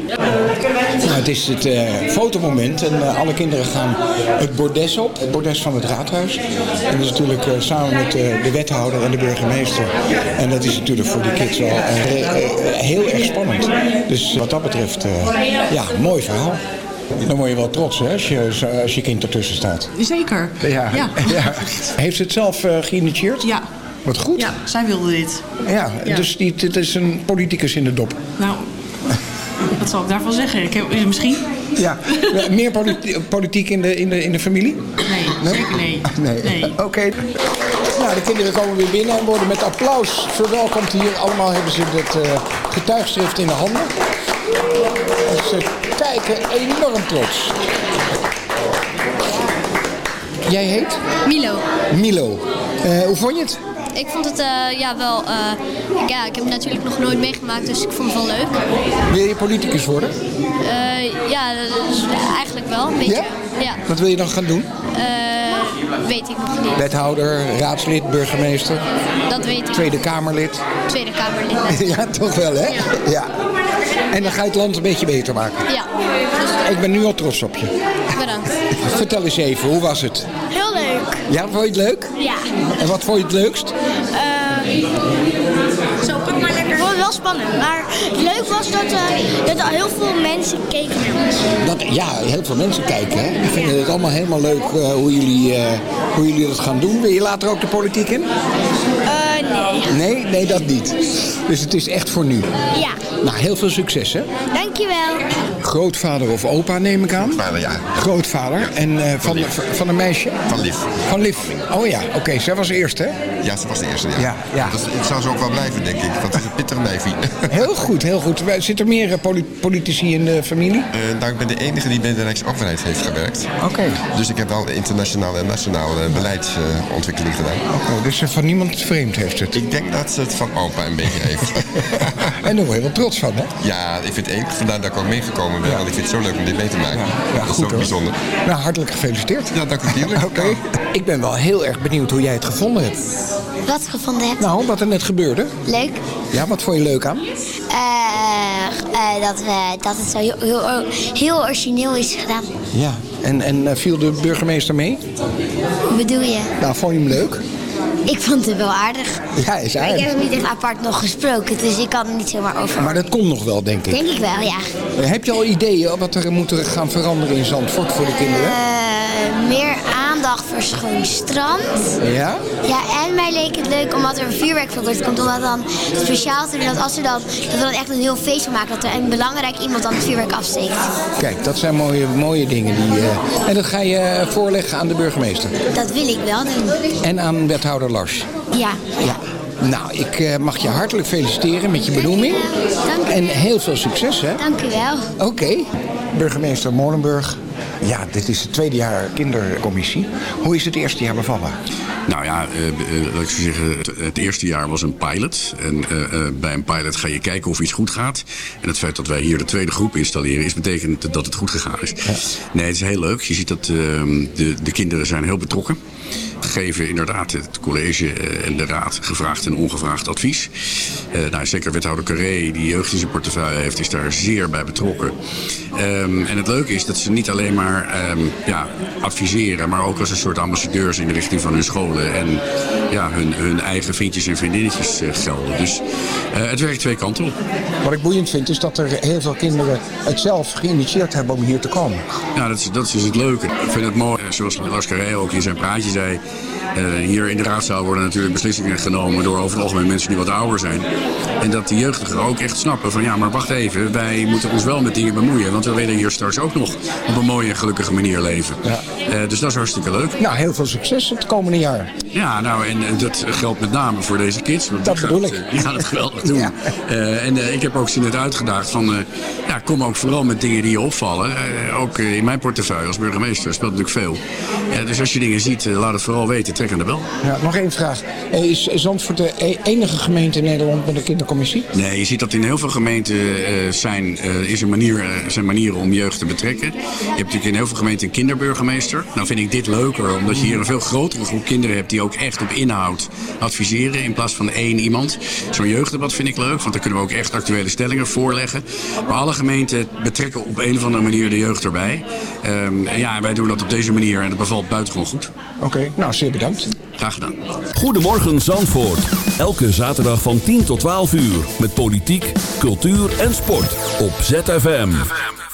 Nou, het is het eh, fotomoment en eh, alle kinderen gaan het bordes op, het bordes van het raadhuis. En dat is natuurlijk eh, samen met eh, de wethouder en de burgemeester. En dat is natuurlijk voor die kids wel heel erg spannend. Dus wat dat betreft, eh, ja, mooi verhaal. Dan word je wel trots hè, als, je, als je kind ertussen staat. Zeker. Ja. Ja. ja. Heeft ze het zelf eh, geïnitieerd? Ja. Wat goed. Ja, zij wilde dit. Ja, Ja. dus die, dit is een politicus in de dop. Nou, wat zal ik daarvan zeggen? Ik heb, eh, misschien? Ja, meer politi- politiek in de, in, de, in de familie? Nee, zeker nee. Nee. Nee. Oké. Nou, de kinderen komen weer binnen en worden met applaus verwelkomd hier. Allemaal hebben ze het eh, getuigschrift in de handen. En ze kijken enorm trots. Jij heet? Milo. Milo. Eh, hoe vond je het? Ik vond het eh, ja, wel... eh, ja, ik heb het natuurlijk nog nooit meegemaakt, dus ik vond het wel leuk. Wil je politicus worden? Eh, ja, dat is eigenlijk wel, een beetje. Ja? Ja. Wat wil je dan gaan doen? Eh, weet ik nog niet. Wethouder, raadslid, burgemeester, Dat weet ik. Tweede Kamerlid. Tweede Kamerlid. ja, toch wel, hè? Ja. En dan ga je het land een beetje beter maken. Ja, Ik ben nu al trots op je. bedankt. Vertel eens even, hoe was het? Heel leuk. Ja, vond je het leuk? Ja. En wat vond je het leukst? Zo, pak maar lekker. Ik vond het wel spannend. Maar het leuk was dat, eh, dat er heel veel mensen keken naar ons. Dat, ja, heel veel mensen kijken. Hè? Die vinden het allemaal helemaal leuk eh, hoe jullie eh, hoe jullie dat gaan doen. Wil je later ook de politiek in? nee. Nee, nee, dat niet. Dus het is echt voor nu. Ja. Nou, heel veel succes, hè? Dankjewel. Grootvader of opa, neem ik aan? Vader, ja. Grootvader. En eh, van, van een meisje? Van Lief. Van Lief. Oh ja, oké. Zij was eerst, hè? Ja, ze was de eerste, ja. Ja, ja. Dat, zou ze ook wel blijven, denk ik. Het is een pittige neefje. Heel goed, heel goed. Zit er meer eh, poli- politici in de familie? Eh, nou, ik ben de enige die bij de Rijksoverheid heeft gewerkt. Oké. Dus ik heb wel internationale en nationale beleidsontwikkeling gedaan. Oké, dus eh, van niemand vreemd heeft het? Ik denk dat ze het van opa een beetje heeft. en daar word je wel trots van, hè? Ja, ik vind het enig. Vandaar dat ik ook meegekomen Want ik vind het zo leuk om dit mee te maken. Ja, dat is goed, zo hoor. bijzonder. Nou, hartelijk gefeliciteerd. Ja, dank u vriendelijk. Oké. Ik ben wel heel erg benieuwd hoe jij het gevonden hebt. Wat gevonden hebt? Nou, wat er net gebeurde. Leuk. Ja, wat vond je leuk aan? Eh, eh, dat, we, dat het zo heel, heel, heel origineel is gedaan. Ja. En, en eh, viel de burgemeester mee? Hoe bedoel je? Nou, vond je hem leuk? Ik vond het wel aardig. Ja, is Maar ik heb aardig. hem niet echt apart nog gesproken, dus ik kan er niet zomaar over. Maar dat komt nog wel, denk ik. Denk ik wel, ja. Heb je al ideeën wat er moet gaan veranderen in Zandvoort voor de kinderen? Eh, meer schoon strand. Ja? Ja, en mij leek het leuk omdat er een vuurwerkverbod komt. Om dat dan speciaal te doen. Dat, als we dan, dat we dan echt een heel feest van maken. Dat er een belangrijk iemand dan het vuurwerk afsteekt. Kijk, dat zijn mooie, mooie dingen. Die, eh, en dat ga je voorleggen aan de burgemeester. Dat wil ik wel doen. En aan wethouder Lars. Ja. Ja. Nou, ik eh, mag je hartelijk feliciteren met je benoeming. En heel veel succes, hè? Dank u wel. Oké. Burgemeester Molenburg. Ja, dit is het tweede jaar kindercommissie. Hoe is het eerste jaar bevallen? Nou ja, eh, eh, laat ik zeggen, het, het eerste jaar was een pilot. En eh, eh, bij een pilot ga je kijken of iets goed gaat. En het feit dat wij hier de tweede groep installeren, is betekent dat het goed gegaan is. Nee, het is heel leuk. Je ziet dat eh, de, de kinderen zijn heel betrokken. Geven inderdaad het college eh, en de raad gevraagd en ongevraagd advies. Eh, nou, zeker wethouder Carré, die jeugd in zijn portefeuille heeft, is daar zeer bij betrokken. Ehm, en het leuke is dat ze niet alleen maar ehm, ja, adviseren, maar ook als een soort ambassadeurs in de richting van hun scholen en ja, hun, hun eigen vriendjes en vriendinnetjes eh, gelden. Dus het werkt twee kanten op. Wat ik boeiend vind is dat er heel veel kinderen het zelf geïnitieerd hebben om hier te komen. Ja, dat is, dat is het leuke. Ik vind het mooi, zoals Lars Carré ook in zijn praatje zei. Eh, hier in de raadzaal worden natuurlijk beslissingen genomen door over het algemeen mensen die wat ouder zijn. En dat de jeugdigen ook echt snappen van ja, maar wacht even, wij moeten ons wel met dingen bemoeien. Want we willen hier straks ook nog op een mooie en gelukkige manier leven. Eh, dus dat is hartstikke leuk. Nou, heel veel succes het komende jaar. Ja, nou, en eh, dat geldt met name voor deze kids. Want Dat die bedoel ik. Die gaan het geweldig doen. En ik heb ook ze net uitgedaagd van... ja, kom ook vooral met dingen die je opvallen. Ook in mijn portefeuille als burgemeester speelt natuurlijk veel. Ja, dus als je dingen ziet, laat het vooral weten. Trek aan de bel. Ja, nog één vraag. Eh, Is Zandvoort de e- enige gemeente in Nederland met een kindercommissie? Nee, je ziet dat in heel veel gemeenten eh, zijn, eh, is een manier, zijn manieren om jeugd te betrekken. Je hebt natuurlijk in heel veel gemeenten een kinderburgemeester. Nou vind ik dit leuker, omdat je hier een veel grotere groep kinderen hebt... die ook echt op inhoud adviseren in plaats van één iemand. Zo'n jeugddebat vind ik leuk, want dan kunnen we ook echt actuele stellingen voorleggen. Maar alle gemeenten betrekken op een of andere manier de jeugd erbij. Ehm, en ja, en wij doen dat op deze manier en dat bevalt buitengewoon goed. Oké, nou zeer bedankt. Graag gedaan. Goedemorgen Zandvoort. Elke zaterdag van 10 tot 12 uur. Met politiek, cultuur en sport. Op ZFM.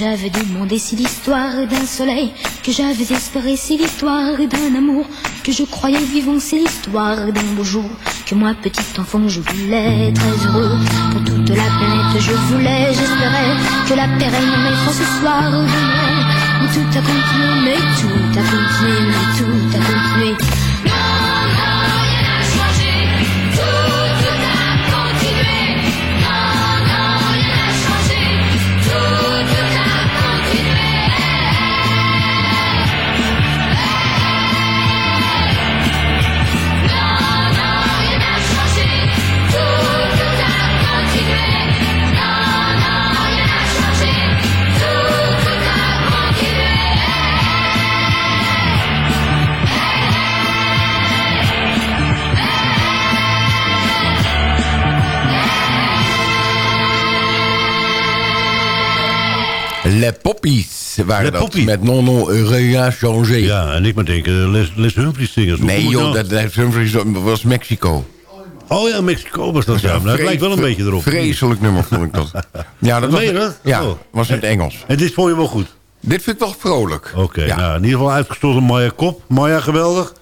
J'avais demandé si l'histoire d'un soleil que j'avais espéré si l'histoire d'un amour que je croyais vivant c'est l'histoire d'un beau jour que moi petit enfant je voulais très heureux. Pour toute la planète je voulais j'espérais que la paix règnerait ce soir où tout a continué mais tout a continué mais tout a continué Le Poppies waren Le dat. Met Non Non Rien Changé. Ja, en ik maar denken, Les, Les Humphries zingers. Nee joh, nou- dat, dat Humphries was Mexico. Oh ja, Mexico was dat, ja. Maar dat vre- lijkt wel een beetje erop. Vreselijk nummer vond ik dat. Ja, dat was, Meen? Ja, Oh. was in het Engels. En dit vond je wel goed? Dit vind ik wel vrolijk. Oké, Ja. nou in ieder geval uitgestoten Maya Kop. Maya, geweldig.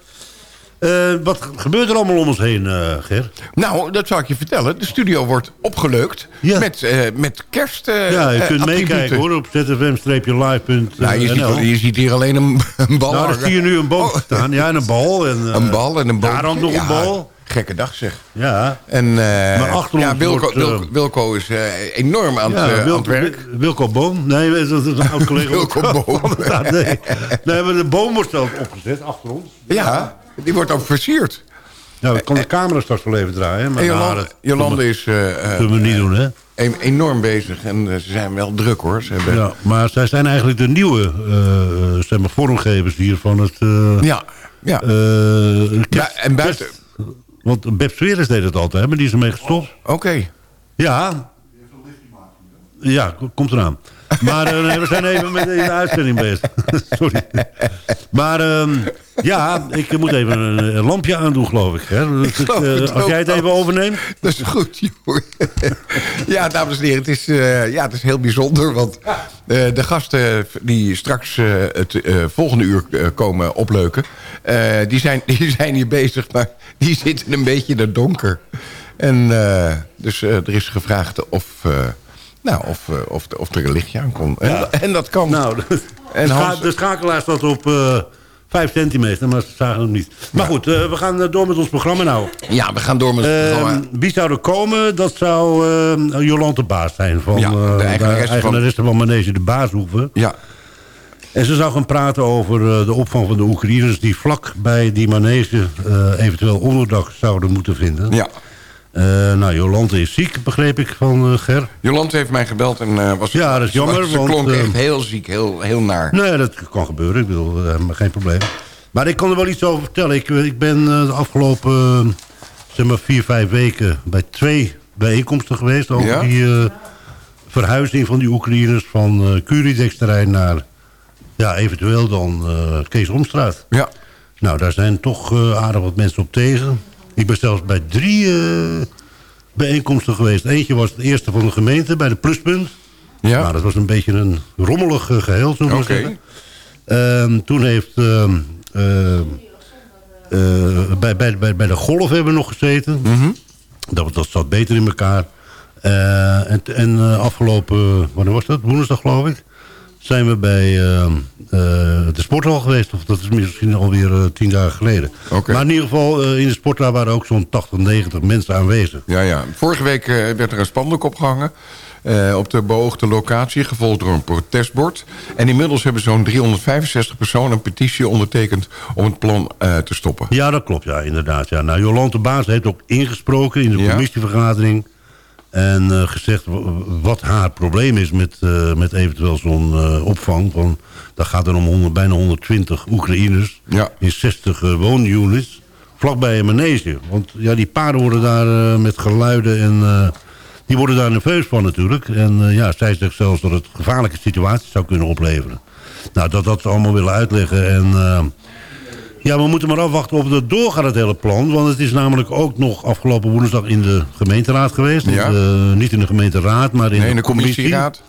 Eh, wat gebeurt er allemaal om ons heen, eh Ger? Nou, dat zou ik je vertellen. De studio wordt opgeleukt met, eh, met kerst ja, je kunt meekijken hoor op zfm-live.nl. Nou, je, ziet, je ziet hier alleen een, een bal Nou, daar hangen. zie je nu een boom staan. Ja, en een bal. En, Een bal en een boom. Daar hangt nog een bal. Gekke dag zeg. Ja. En, Maar achter ja, ons Wilco, wordt, Wilco, Wilco is enorm aan, Ja, het, eh, aan Wil- het werk. Wilco Boom. Nee, dat is een oud collega. Wilco Boom. Ja, nee. nee, maar de boom wordt zelf opgezet achter ons. Ja, die wordt ook versierd. Nou, ik kan de camera straks wel even draaien. Maar nou, Jolande, dat is eh, eh, kunnen we niet doen, hè? enorm bezig. En eh, ze zijn wel druk hoor. Ze hebben, Ja, maar zij zijn eigenlijk de nieuwe eh, zeg maar, vormgevers hier van het... eh, Ja, ja. eh, Ja, en buiten... Want Beb Sweres deed het altijd, maar die is ermee gestopt. Oké. Ja. Ja, k- komt eraan. Maar eh, nee, we zijn even met de uitzending bezig. Sorry. Maar ehm, ja, ik moet even een, een lampje aandoen, geloof ik. Hè? Dus, geloof eh, het als jij het even overneemt. Dat is goed, joh. ja, dames en heren, het is, eh, ja, het is heel bijzonder. Want de gasten die straks het volgende uur komen opleuken... die, zijn, die zijn hier bezig, maar die zitten een beetje in het donker. En dus er is gevraagd of, nou, of, eh, of, of er een lichtje aankomt. En, en dat kan. Nou, de, En Hans- de schakelaar staat op eh 5 centimeter, maar ze zagen hem niet. Maar goed, eh, we gaan door met ons programma nou. Ja, we gaan door met het Ehm, programma. Wie zou er komen? Dat zou Jolante Baas zijn. Van, Ja, de eigenaresse van- eigenaresse van Manege de Baashoeven. Ja. En ze zou gaan praten over de opvang van de Oekraïners... die vlak bij die manege eventueel onderdak zouden moeten vinden. Ja. Eh, nou, Jolante is ziek, begreep ik van eh, Ger. Jolante heeft mij gebeld en eh, was... Ja, dat is jammer, Ze want, klonk echt heel ziek, heel, heel naar. Nee, dat kan gebeuren. Ik bedoel, maar geen probleem. Maar ik kan er wel iets over vertellen. Ik, ik ben de afgelopen zeg maar vier, vijf weken... bij twee bijeenkomsten geweest... over Ja? die verhuizing van die Oekraïners... van eh Curidex-terrein naar... ja, eventueel dan Kees Omstraat. Ja. Nou, daar zijn toch aardig wat mensen op tegen. Ik ben zelfs bij drie eh, bijeenkomsten geweest. Eentje was het eerste van de gemeente, bij de Pluspunt. Ja. Nou, dat was een beetje een rommelig eh, geheel, zullen we maar Oké. zeggen. Ehm, toen heeft... ehm, eh, bij, bij, bij, bij de golf hebben we nog gezeten. Mhm. dat, dat zat beter in elkaar. En en afgelopen, wanneer was dat? Woensdag geloof ik. Zijn we bij ehm, eh, de sporthal geweest. Of dat is misschien alweer eh, tien dagen geleden. Maar in ieder geval, eh, in de sporthal waren ook zo'n 80, 90 mensen aanwezig. Ja, ja. Vorige week werd er een spandoek opgehangen. eh, op de beoogde locatie, gevolgd door een protestbord. En inmiddels hebben zo'n 365 personen een petitie ondertekend... om het plan te stoppen. Ja, dat klopt, ja, inderdaad. Ja. Nou, Jolante Baas heeft ook ingesproken in de Ja. commissievergadering. En eh, gezegd wat haar probleem is met, eh, met eventueel zo'n eh, opvang. Van, dat gaat er om 100, bijna 120 Oekraïners in 60 eh, woonunits. Vlakbij een manege. Want ja, die paarden worden daar met geluiden en... die worden daar nerveus van natuurlijk. En ja, zij zegt zelfs dat het gevaarlijke situaties zou kunnen opleveren. Nou, dat dat ze allemaal willen uitleggen. En ja, we moeten maar afwachten of het doorgaat, het hele plan. Want het is namelijk ook nog afgelopen woensdag in de gemeenteraad geweest. Ja. Eh, niet in de gemeenteraad, maar in, Nee, in de, de commissieraad.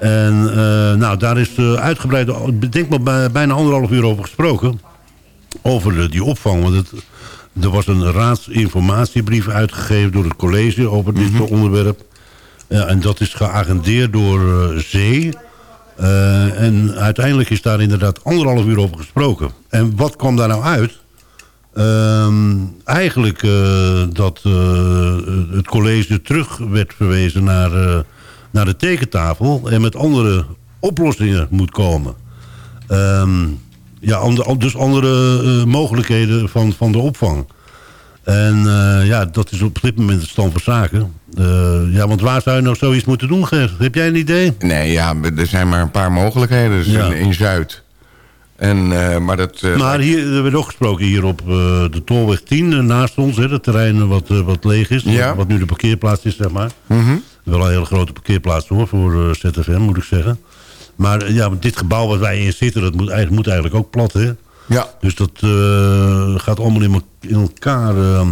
En eh, nou, daar is eh, uitgebreid, ik denk maar bij- bijna anderhalf uur over gesproken. Over de- die opvang. Want het, er was een raadsinformatiebrief uitgegeven door het college over dit onderwerp. Ja, en dat is geagendeerd door Zee. Eh, en uiteindelijk is daar inderdaad anderhalf uur over gesproken. En wat kwam daar nou uit? Ehm, eigenlijk eh, dat eh, het college terug werd verwezen naar, naar de tekentafel... en met andere oplossingen moet komen. Ehm, ja, dus andere mogelijkheden van, van de opvang. En eh, ja, dat is op dit moment de stand van zaken. Eh, ja, want waar zou je nou zoiets moeten doen, Gert? Heb jij een idee? Nee, ja, er zijn maar een paar mogelijkheden. Dus Ja. in, in Zuid. En, eh, maar dat... Maar hier, er werd ook gesproken hier op de Tolweg 10, eh, naast ons, hè, het terrein wat, wat leeg is. Ja. Wat nu de parkeerplaats is, zeg maar. Mhm. Wel een hele grote parkeerplaats hoor, voor ZFM, moet ik zeggen. Maar ja, dit gebouw waar wij in zitten, dat moet, eigenlijk- moet eigenlijk ook plat, hè? Ja. Dus dat eh, gaat allemaal in, el- in elkaar ehm,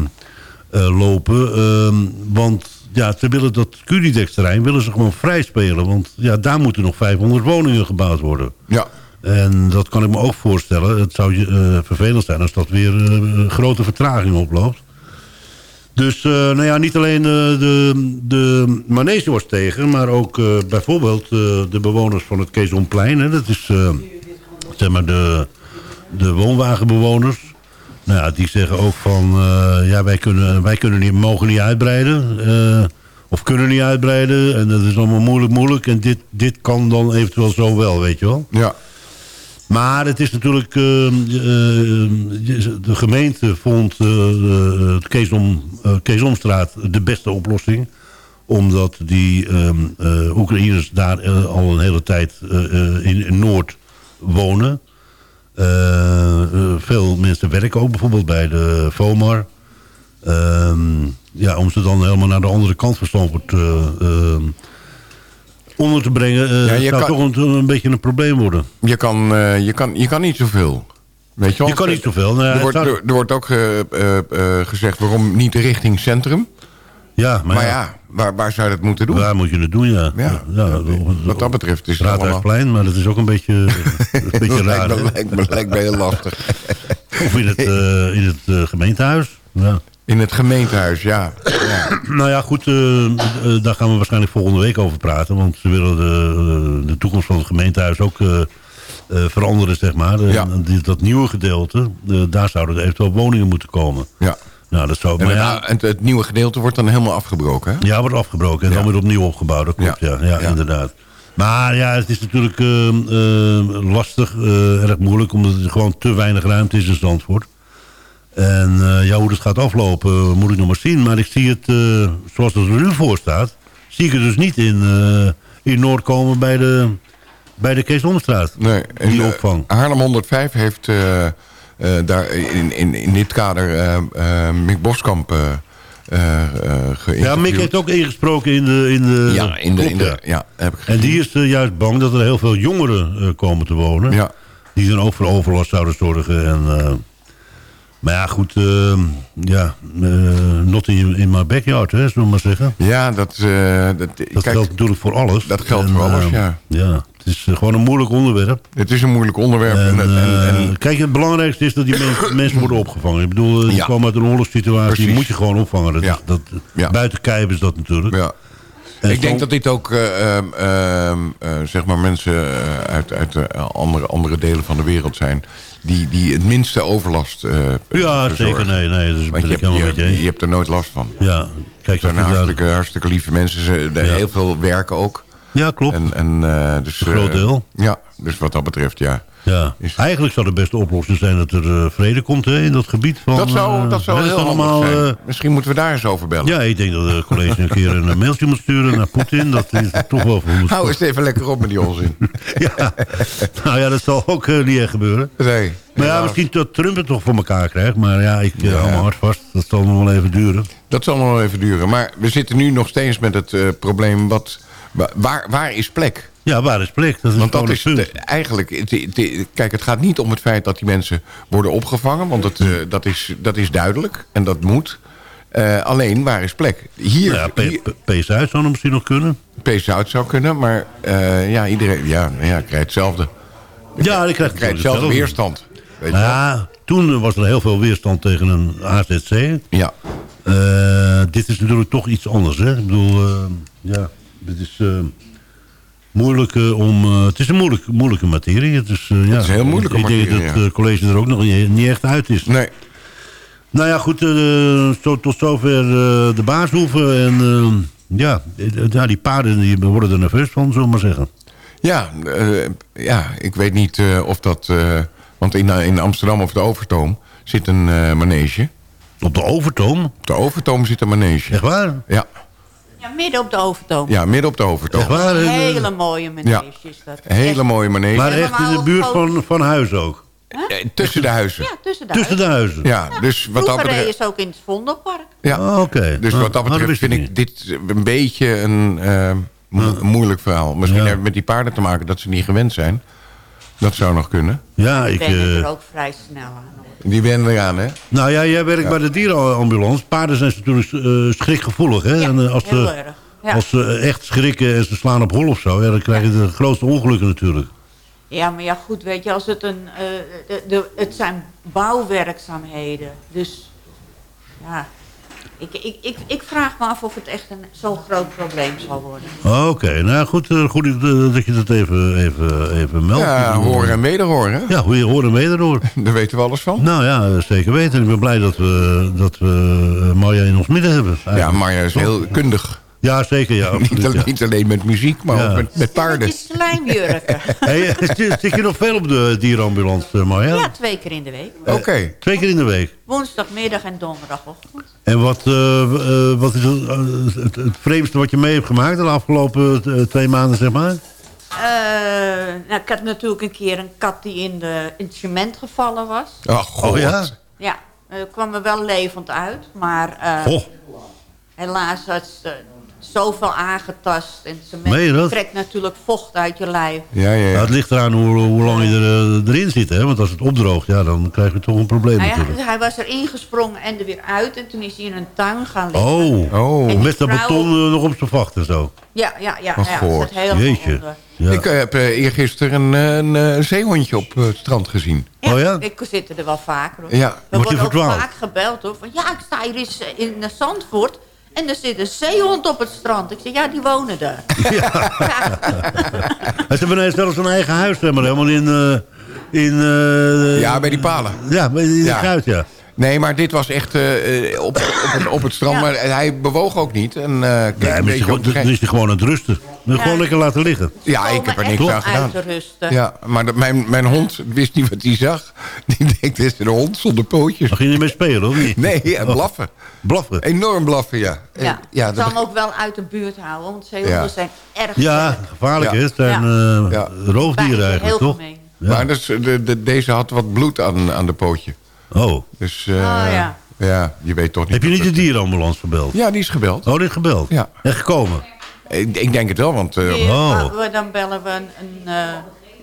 eh, lopen. ehm, want ja, ze willen dat Curidex-terrein willen ze gewoon vrij spelen. Want ja, daar moeten nog 500 woningen gebouwd worden. Ja. En dat kan ik me ook voorstellen. Het zou je, eh, vervelend zijn als dat weer eh, grote vertraging oploopt. Dus nou ja, niet alleen de, de manege was tegen... maar ook bijvoorbeeld de bewoners van het Keesomplein. Hè, dat is zeg maar de, de woonwagenbewoners. Nou ja, die zeggen ook van... eh, ja, wij, kunnen, wij kunnen niet, mogen niet uitbreiden. eh, of kunnen niet uitbreiden. En dat is allemaal moeilijk, moeilijk. En dit, dit kan dan eventueel zo wel, weet je wel. Ja. Maar het is natuurlijk... eh, de gemeente vond de Keesom, Keesomstraat de beste oplossing. Omdat die eh, Oekraïners daar al een hele tijd in, in Noord wonen. Eh, eh, veel mensen werken ook bijvoorbeeld bij de FOMAR. Ehm, ja, om ze dan helemaal naar de andere kant van Stamford eh, onder te brengen... Ja, zou kan- toch een, een beetje een probleem worden. Je kan, je kan, je kan niet zoveel. Weet je? Je kan niet zoveel. Nou er, wordt, er, er wordt ook gezegd waarom niet richting centrum. Ja, maar, Maar, ja, ja, waar, waar zou je dat moeten doen? waar moet je het doen, ja. Ja, Wat dat betreft is het allemaal... Raadhuisplein, maar dat is ook een beetje, een beetje raar. lijkt, me, lijkt, me, lijkt me heel lastig. Of in het, eh, in het eh, gemeentehuis. Ja. In het gemeentehuis, ja. ja. Nou ja, goed, eh, daar gaan we waarschijnlijk volgende week over praten. Want ze willen de, de toekomst van het gemeentehuis ook veranderen, zeg maar. Ja. dat nieuwe gedeelte, daar zouden eventueel woningen moeten komen. Ja. Nou, dat zou... En Maar ja, en het nieuwe gedeelte wordt dan helemaal afgebroken, hè? Ja, wordt afgebroken en dan weer opnieuw opgebouwd. Dat klopt, ja. Ja, inderdaad. Maar ja, het is natuurlijk eh, eh, lastig, eh, erg moeilijk... omdat er gewoon te weinig ruimte is in Zandvoort. En eh, ja, hoe het gaat aflopen, eh, moet ik nog maar zien. Maar ik zie het, zoals het er nu voor staat... zie ik het dus niet in, in Noord komen bij de, bij de Kees Omstraat. Nee, en, die opvang. Haarlem 105 heeft daar in, in, in dit kader eh, eh, Mick Boskamp eh eh, eh, Ja. Mick heeft ook ingesproken in de... In de Ja, in de, in de, ja, heb ik En die is eh, juist bang dat er heel veel jongeren eh, komen te wonen. Ja. Die dan ook voor overlast zouden zorgen. En, eh, maar ja, goed. eh, ja, eh, not in, in my backyard, hè, zullen we maar zeggen. Ja, dat... eh, dat, Dat kijk, geldt natuurlijk voor alles. dat geldt En, voor alles, eh, ja. Ja, het is eh, gewoon een moeilijk onderwerp. Het is een moeilijk onderwerp. En, En, en, eh, kijk, het belangrijkste is dat die mensen, mensen worden opgevangen. Ik bedoel, eh, die Ja. komen uit een oorlogssituatie. Die moet je gewoon opvangen. Dat, Ja. is- dat, Ja. Buiten kijf is dat natuurlijk. ja. En Ik denk dat dit ook, zeg maar, mensen uit, uit andere, andere delen van de wereld zijn... die, die het minste overlast Ja, verzorgen. zeker. Nee, nee. Want ben je ik helemaal je, met je eens. je hebt er nooit last van. Ja, kijk, Het zijn dat is hartstikke, hartstikke lieve mensen. Ze, Ja. Heel veel werken ook. Ja, klopt. En, en, eh, dus, Een groot eh, deel. ja, dus wat dat betreft, ja. Ja, Is- eigenlijk zou de beste oplossing zijn dat er eh, vrede komt hè, in dat gebied. Van, dat zou, dat zou heel is allemaal, zijn. Misschien moeten we daar eens over bellen. ja, ik denk dat de college een keer een mailtje moet sturen naar Poetin. Dat er toch wel voor moet Hou eens even lekker op met die onzin. ja. Nou ja, dat zal ook niet echt gebeuren. Nee. Maar ja, misschien dat Trump het toch voor elkaar krijgt. Maar ja, ik Ja. hou mijn hart vast. Dat zal nog wel even duren. Dat zal nog wel even duren. Maar we zitten nu nog steeds met het probleem... Wat, wa- waar, waar is plek? Ja, waar is plek? Dat is Want dat is de- eigenlijk... kijk, het gaat niet om het feit dat die mensen worden opgevangen. Want het, eh, dat, is, dat is duidelijk. En dat moet. Eh, alleen, waar is plek? Hier, Ja, P, P, P Zuid zou misschien nog kunnen. P Zuid zou kunnen, maar eh, ja, iedereen ja, ja, krijgt hetzelfde. Ja, die krijgt krijgt hetzelfde weerstand. Weet? Ja, toen was er heel veel weerstand tegen een AZC. Ja. Dit is natuurlijk toch iets anders, hè? Ik bedoel, ja, dit is eh, moeilijk eh, om... eh, het is een moeilijk, moeilijke materie. Het is, eh, ja, is heel moeilijke ik denk materie, dat ja. het college er ook nog niet, niet echt uit is. Nee. Nou ja, goed, zo, tot zover de baashoeven. En ja, ja, die paarden die worden er nerveus van, zullen we maar zeggen. Ja, ja, ik weet niet of dat... want in, in Amsterdam of de Overtoom zit een manege. Op de Overtoom? Op de Overtoom zit een manege. Echt waar? Ja, midden op de overtoom. ja midden op de Overtoom. Echt waar? Een hele mooie manege Ja. is dat. Een hele mooie manege. Maar echt in de buurt van, van huis ook? Eh, tussen de huizen. Ja, tussen de Tussen de huizen. Ja, dus wat dat betreft... ze ook in het Vondelpark. Ja, Ah, oké. dus wat dat ah, betreft vind ik dit een beetje een, eh, mo- moeilijk verhaal. Misschien Ja. heeft het met die paarden te maken dat ze niet gewend zijn. Dat zou nog kunnen. Ja, Ik ben eh, er ook vrij snel aan. Die wennen eraan, hè? Nou ja, jij werkt Ja. bij de dierenambulance. Paarden zijn natuurlijk eh, schrikgevoelig. Hè? en, eh, als, heel ze, erg. Ja. als ze echt schrikken en ze slaan op hol of zo... Ja, dan krijg je de grootste ongelukken natuurlijk. Ja, maar ja, goed, weet je, als het een... eh, de, de, het zijn bouwwerkzaamheden. Dus, ja... Ik, ik, ik, ik vraag me af of het echt een zo'n groot probleem zal worden. Oké, nou goed, eh, goed eh, dat je dat even, even, even meldt. Ja, horen en wederhoren. hè? Ja, hoe je horen en wederhoor. Daar weten we alles van. Nou ja, zeker weten. Ik ben blij dat we, dat we eh, Marja in ons midden hebben. Ja. Marja is heel kundig. Ja, zeker. Ja, niet, alleen, ja. niet alleen met muziek, maar Ja. ook met, met paarden. Die slijmjurken. Hey, eh, zit, je nog veel op de dierenambulance, eh, Marja? Ja, twee keer in de week. Oké. Twee keer in de week. Woensdagmiddag en donderdagochtend. En wat, eh, eh, wat is het, eh, het, het vreemdste wat je mee hebt gemaakt de afgelopen eh, twee maanden, zeg maar? Eh, nou, ik had natuurlijk een keer een kat die in, de, in het cement gevallen was. Oh, god. Oh ja? Ja, eh, kwam er wel levend uit. Maar eh, Goh. helaas had ze zoveel aangetast. En cement dat? trekt natuurlijk vocht uit je lijf. Ja, ja, Nou, ja. het ligt eraan hoe, hoe lang je er, eh, erin zit, hè? Want als het opdroogt, ja, dan krijg je toch een probleem Nou ja, natuurlijk. hij was er ingesprongen en er weer uit. En toen is hij in een tuin gaan liggen. Oh, Oh. Met dat vrouw- beton eh, nog op zijn vacht en zo. Ja, ja, ja. Ja, Jeetje. onder. Ja. Ik eh, heb uh, eergisteren een, een, eh, zeehondje op het strand gezien. Oh ja? Ik zit er wel vaker hoor. Ja. We Wordt je worden ook vaak gebeld hoor. Van ja, ik sta hier eens in Zandvoort. En er zit een zeehond op het strand. Ik zeg, ja, die wonen daar. En ze hebben zelfs een eigen huis, zeg maar, helemaal in... eh, in eh, Ja, bij die palen. Ja, bij die Ja. ja. ja. Nee, maar dit was echt eh, eh, op, op, het, op het strand. Ja. Maar hij bewoog ook niet. En, eh, Nee, een is hij beetje gewoon, op de dan is hij gewoon aan het rusten. Dan Ja. Gewoon lekker laten liggen. Ja, ik heb er niks aan gedaan. Ja, maar dat, mijn, mijn hond wist niet wat hij zag. Die denkt, dit is een hond zonder pootjes. Mag je niet mee spelen, of niet? Nee, ja, Oh, blaffen. blaffen. Enorm blaffen, ja. Ja, En- ja, ik zal dat- hem ook wel uit de buurt houden. Want zeehonden Ja. zijn erg Ja, gevaarlijk Ja. hè. Het zijn eh, Ja. roofdieren eigenlijk, toch? gemeen. Ja. Maar dus, de, de, deze had wat bloed aan, aan de pootje. Oh. Dus eh, Oh, ja. ja, je weet toch niet... Heb je niet de dierenambulance gebeld? Ja, die is gebeld. Oh, dit is gebeld? Ja. En gekomen? Ik, ik denk het wel, want... eh, Die, Oh. eh, we- Dan bellen we een, een, eh,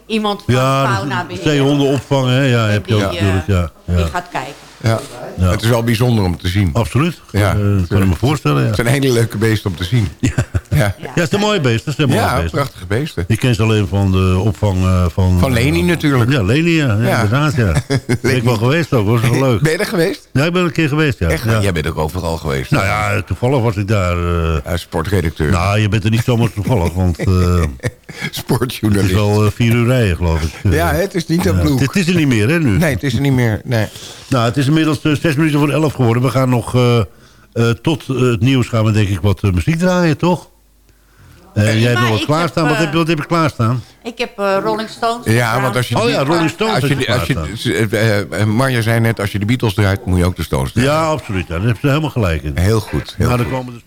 iemand van Ja, fauna beheer. zeehonden opvangen, hè? Ja, heb je Die, ook eh, natuurlijk, ja. Die gaat kijken. Ja. Ja. Het is wel bijzonder om te zien. Absoluut. Ja. Kan ik me voorstellen, ja. Het zijn hele leuke beesten om te zien. Ja, ja. Ja, het zijn mooie beesten. Het zijn mooie beesten. prachtige beesten. Ik ken ze alleen van de opvang eh, van... Van Leni natuurlijk. Ja, Leni, ja. inderdaad, ja. Ben ik wel geweest ook. Dat is wel leuk. Ben je er geweest? Ja, ik ben een keer geweest, ja. Echt? Jij bent ook overal geweest. Nou ja, toevallig was ik daar... eh, Als sportredacteur. nou, je bent er niet zomaar toevallig, want eh, het Sportjournalist. is wel eh, vier uur rijden, geloof ik. Eh, Ja, het is niet een ja. ploeg. Het is er niet meer, hè, nu? Nee, het is er niet meer. Nee. Nou, het is inmiddels eh, zes minuten voor elf geworden. We gaan nog eh, eh, tot het nieuws gaan we denk ik wat muziek draaien, toch? Eh, jij hebt nog wat ik klaarstaan. heb, wat, heb, wat heb je klaarstaan? Ik heb eh, Rolling Stones. Ja, want als je... Oh ja, Rolling Stones Als je, heb je als je, Marja zei net, als je de Beatles draait, moet je ook de Stones draaien. Ja, absoluut. Ja. Daar hebben ze helemaal gelijk in. Heel goed. Heel nou, dan komen de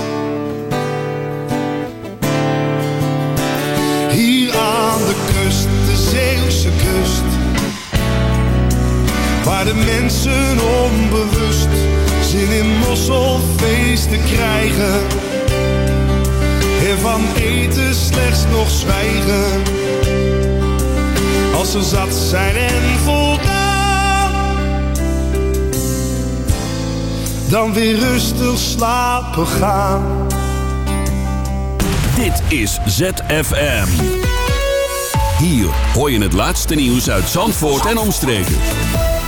Waar de mensen onbewust zin in mosselfeesten krijgen. En van eten slechts nog zwijgen. Als ze zat zijn en voldaan. Dan weer rustig slapen gaan. Dit is ZFM. Hier hoor je het laatste nieuws uit Zandvoort en omstreken.